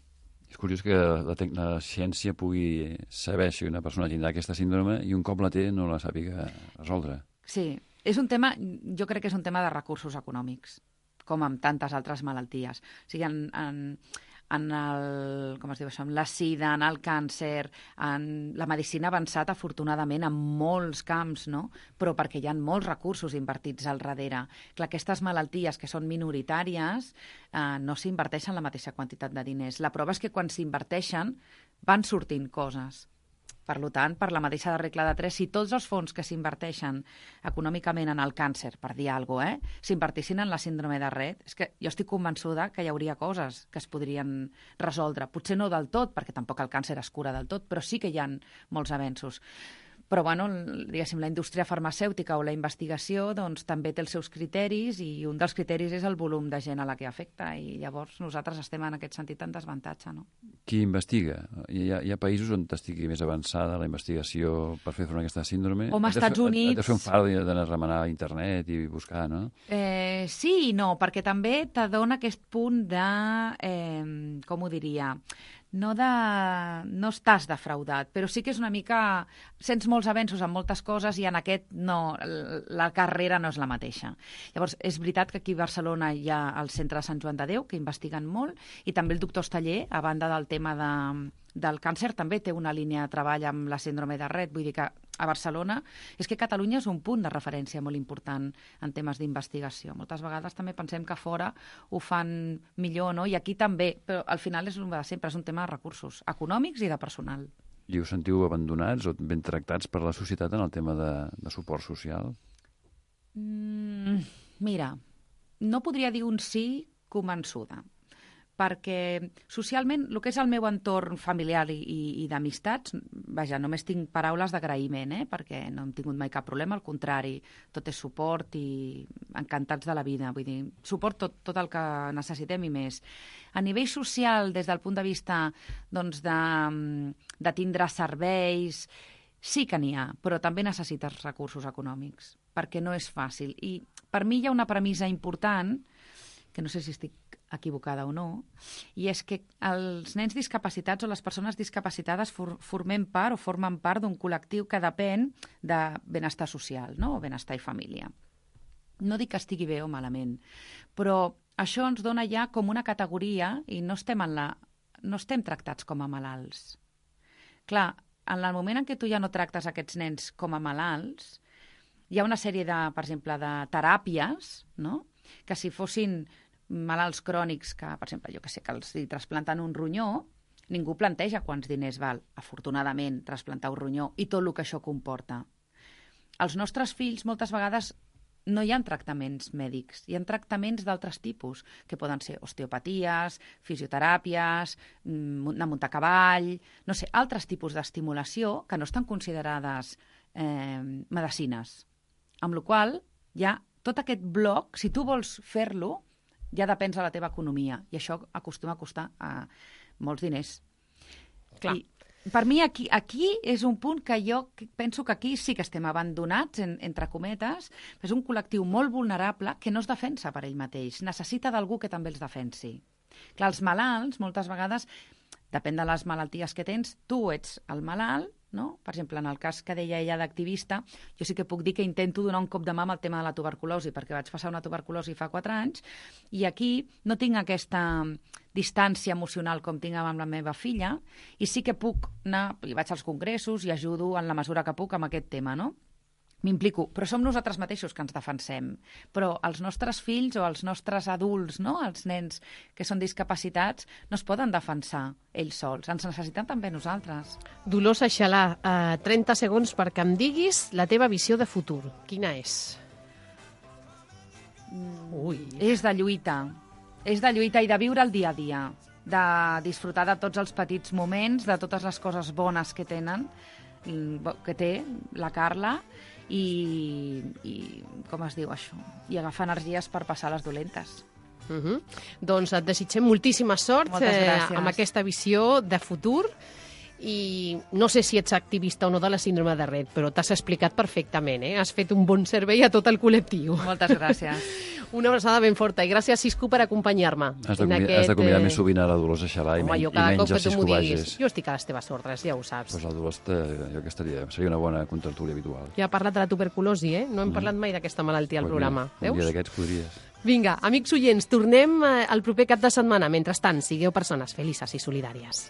És curiós que la, la ciència pugui saber si una persona tindrà aquesta síndrome i un cop la té no la sàpiga resoldre. Sí, és un tema, jo crec que és un tema de recursos econòmics, com amb tantes altres malalties. O sigui, en, en, en el, com es diu això, en la sida, en el càncer, en la medicina ha avançat afortunadament en molts camps, no? però perquè hi ha molts recursos invertits al darrere. Clar, aquestes malalties que són minoritàries eh, no s'inverteixen la mateixa quantitat de diners. La prova és que quan s'inverteixen van sortint coses. Per tant, per la mateixa regla de 3, si tots els fons que s'inverteixen econòmicament en el càncer, per dir alguna cosa, eh, s'invertissin en la síndrome de Rett, és que jo estic convençuda que hi hauria coses que es podrien resoldre. Potser no del tot, perquè tampoc el càncer es cura del tot, però sí que hi han molts avenços. Però, bueno, diguéssim, la indústria farmacèutica o la investigació doncs, també té els seus criteris i un dels criteris és el volum de gent a la que afecta i llavors nosaltres estem en aquest sentit en desavantatge, no? Qui investiga? Hi ha, hi ha països on estigui més avançada la investigació per fer front a aquesta síndrome? Home, de Estats fer- Units- Ha de fer un far d'anar a remenar a internet i buscar, no? Eh, sí i no, perquè també t'adona aquest punt de, eh, com ho diria, no, de, no estàs defraudat, però sí que és una mica... Sents molts avenços en moltes coses i en aquest no, la carrera no és la mateixa. Llavors, és veritat que aquí a Barcelona hi ha el Centre de Sant Joan de Déu, que investiguen molt, i també el doctor Esteller, a banda del tema de, del càncer, també té una línia de treball amb la síndrome de Rett, vull dir que a Barcelona és que Catalunya és un punt de referència molt important en temes d'investigació. Moltes vegades també pensem que fora ho fan millor, no? I aquí també, però al final és el de sempre, és un tema de recursos econòmics i de personal. I us sentiu abandonats o ben tractats per la societat en el tema de, de suport social? Mm, mira, no podria dir un sí convençuda, perquè socialment el que és el meu entorn familiar i, i, i d'amistats, vaja, només tinc paraules d'agraïment, eh? perquè no hem tingut mai cap problema, al contrari, tot és suport i encantats de la vida, vull dir, suport tot, tot el que necessitem i més. A nivell social, des del punt de vista doncs, de, de tindre serveis, Sí que n'hi ha, però també necessites recursos econòmics, perquè no és fàcil. I per mi hi ha una premissa important, que no sé si estic equivocada o no, i és que els nens discapacitats o les persones discapacitades for formem part o formen part d'un col·lectiu que depèn de benestar social, no? o benestar i família. No dic que estigui bé o malament, però això ens dona ja com una categoria i no estem, en la, no estem tractats com a malalts. Clar, en el moment en què tu ja no tractes aquests nens com a malalts, hi ha una sèrie de, per exemple, de teràpies, no? que si fossin malalts crònics, que, per exemple, jo que sé, que els hi trasplanten un ronyó, ningú planteja quants diners val, afortunadament, trasplantar un ronyó i tot el que això comporta. Els nostres fills moltes vegades no hi ha tractaments mèdics, hi ha tractaments d'altres tipus, que poden ser osteopaties, fisioteràpies, mm, anar a muntar cavall, no sé, altres tipus d'estimulació que no estan considerades eh, medicines. Amb la qual cosa, ha tot aquest bloc, si tu vols fer-lo, ja depens de la teva economia, i això acostuma a costar uh, molts diners. Clar. I per mi aquí, aquí és un punt que jo penso que aquí sí que estem abandonats, en, entre cometes. És un col·lectiu molt vulnerable que no es defensa per ell mateix. Necessita d'algú que també els defensi. Clar, els malalts, moltes vegades, depèn de les malalties que tens, tu ets el malalt, no? Per exemple, en el cas que deia ella d'activista, jo sí que puc dir que intento donar un cop de mà amb el tema de la tuberculosi, perquè vaig passar una tuberculosi fa 4 anys, i aquí no tinc aquesta distància emocional com tinc amb la meva filla, i sí que puc anar, i vaig als congressos i ajudo en la mesura que puc amb aquest tema, no? M'implico, però som nosaltres mateixos que ens defensem. Però els nostres fills o els nostres adults, no? els nens que són discapacitats, no es poden defensar ells sols. Ens necessiten també nosaltres. Dolors Aixalà, eh, 30 segons perquè em diguis la teva visió de futur. Quina és? Ui. És de lluita. És de lluita i de viure el dia a dia. De disfrutar de tots els petits moments, de totes les coses bones que tenen, mm, que té la Carla, i, i com es diu això? I agafar energies per passar les dolentes. Uh -huh. Doncs et desitgem moltíssima sort eh, amb aquesta visió de futur i no sé si ets activista o no de la síndrome de Red, però t'has explicat perfectament, eh? Has fet un bon servei a tot el col·lectiu. Moltes gràcies. Una abraçada ben forta i gràcies, Cisco, per acompanyar-me. Has de, aquest, has de convidar eh, més sovint a la Dolors Aixalà i, Home, men jo i cada menys cop que als tu m'ho diguis, Ciscobages. jo estic a les teves ordres, ja ho saps. Pues la Dolors, te- jo que estaria, seria una bona contertúlia habitual. Ja ha parlat de la tuberculosi, eh? No hem parlat mai d'aquesta malaltia al Pues programa. mira, Un dia Veus? d'aquests podries. Vinga, amics oients, tornem eh, el proper cap de setmana. Mentrestant, sigueu persones felices i solidàries.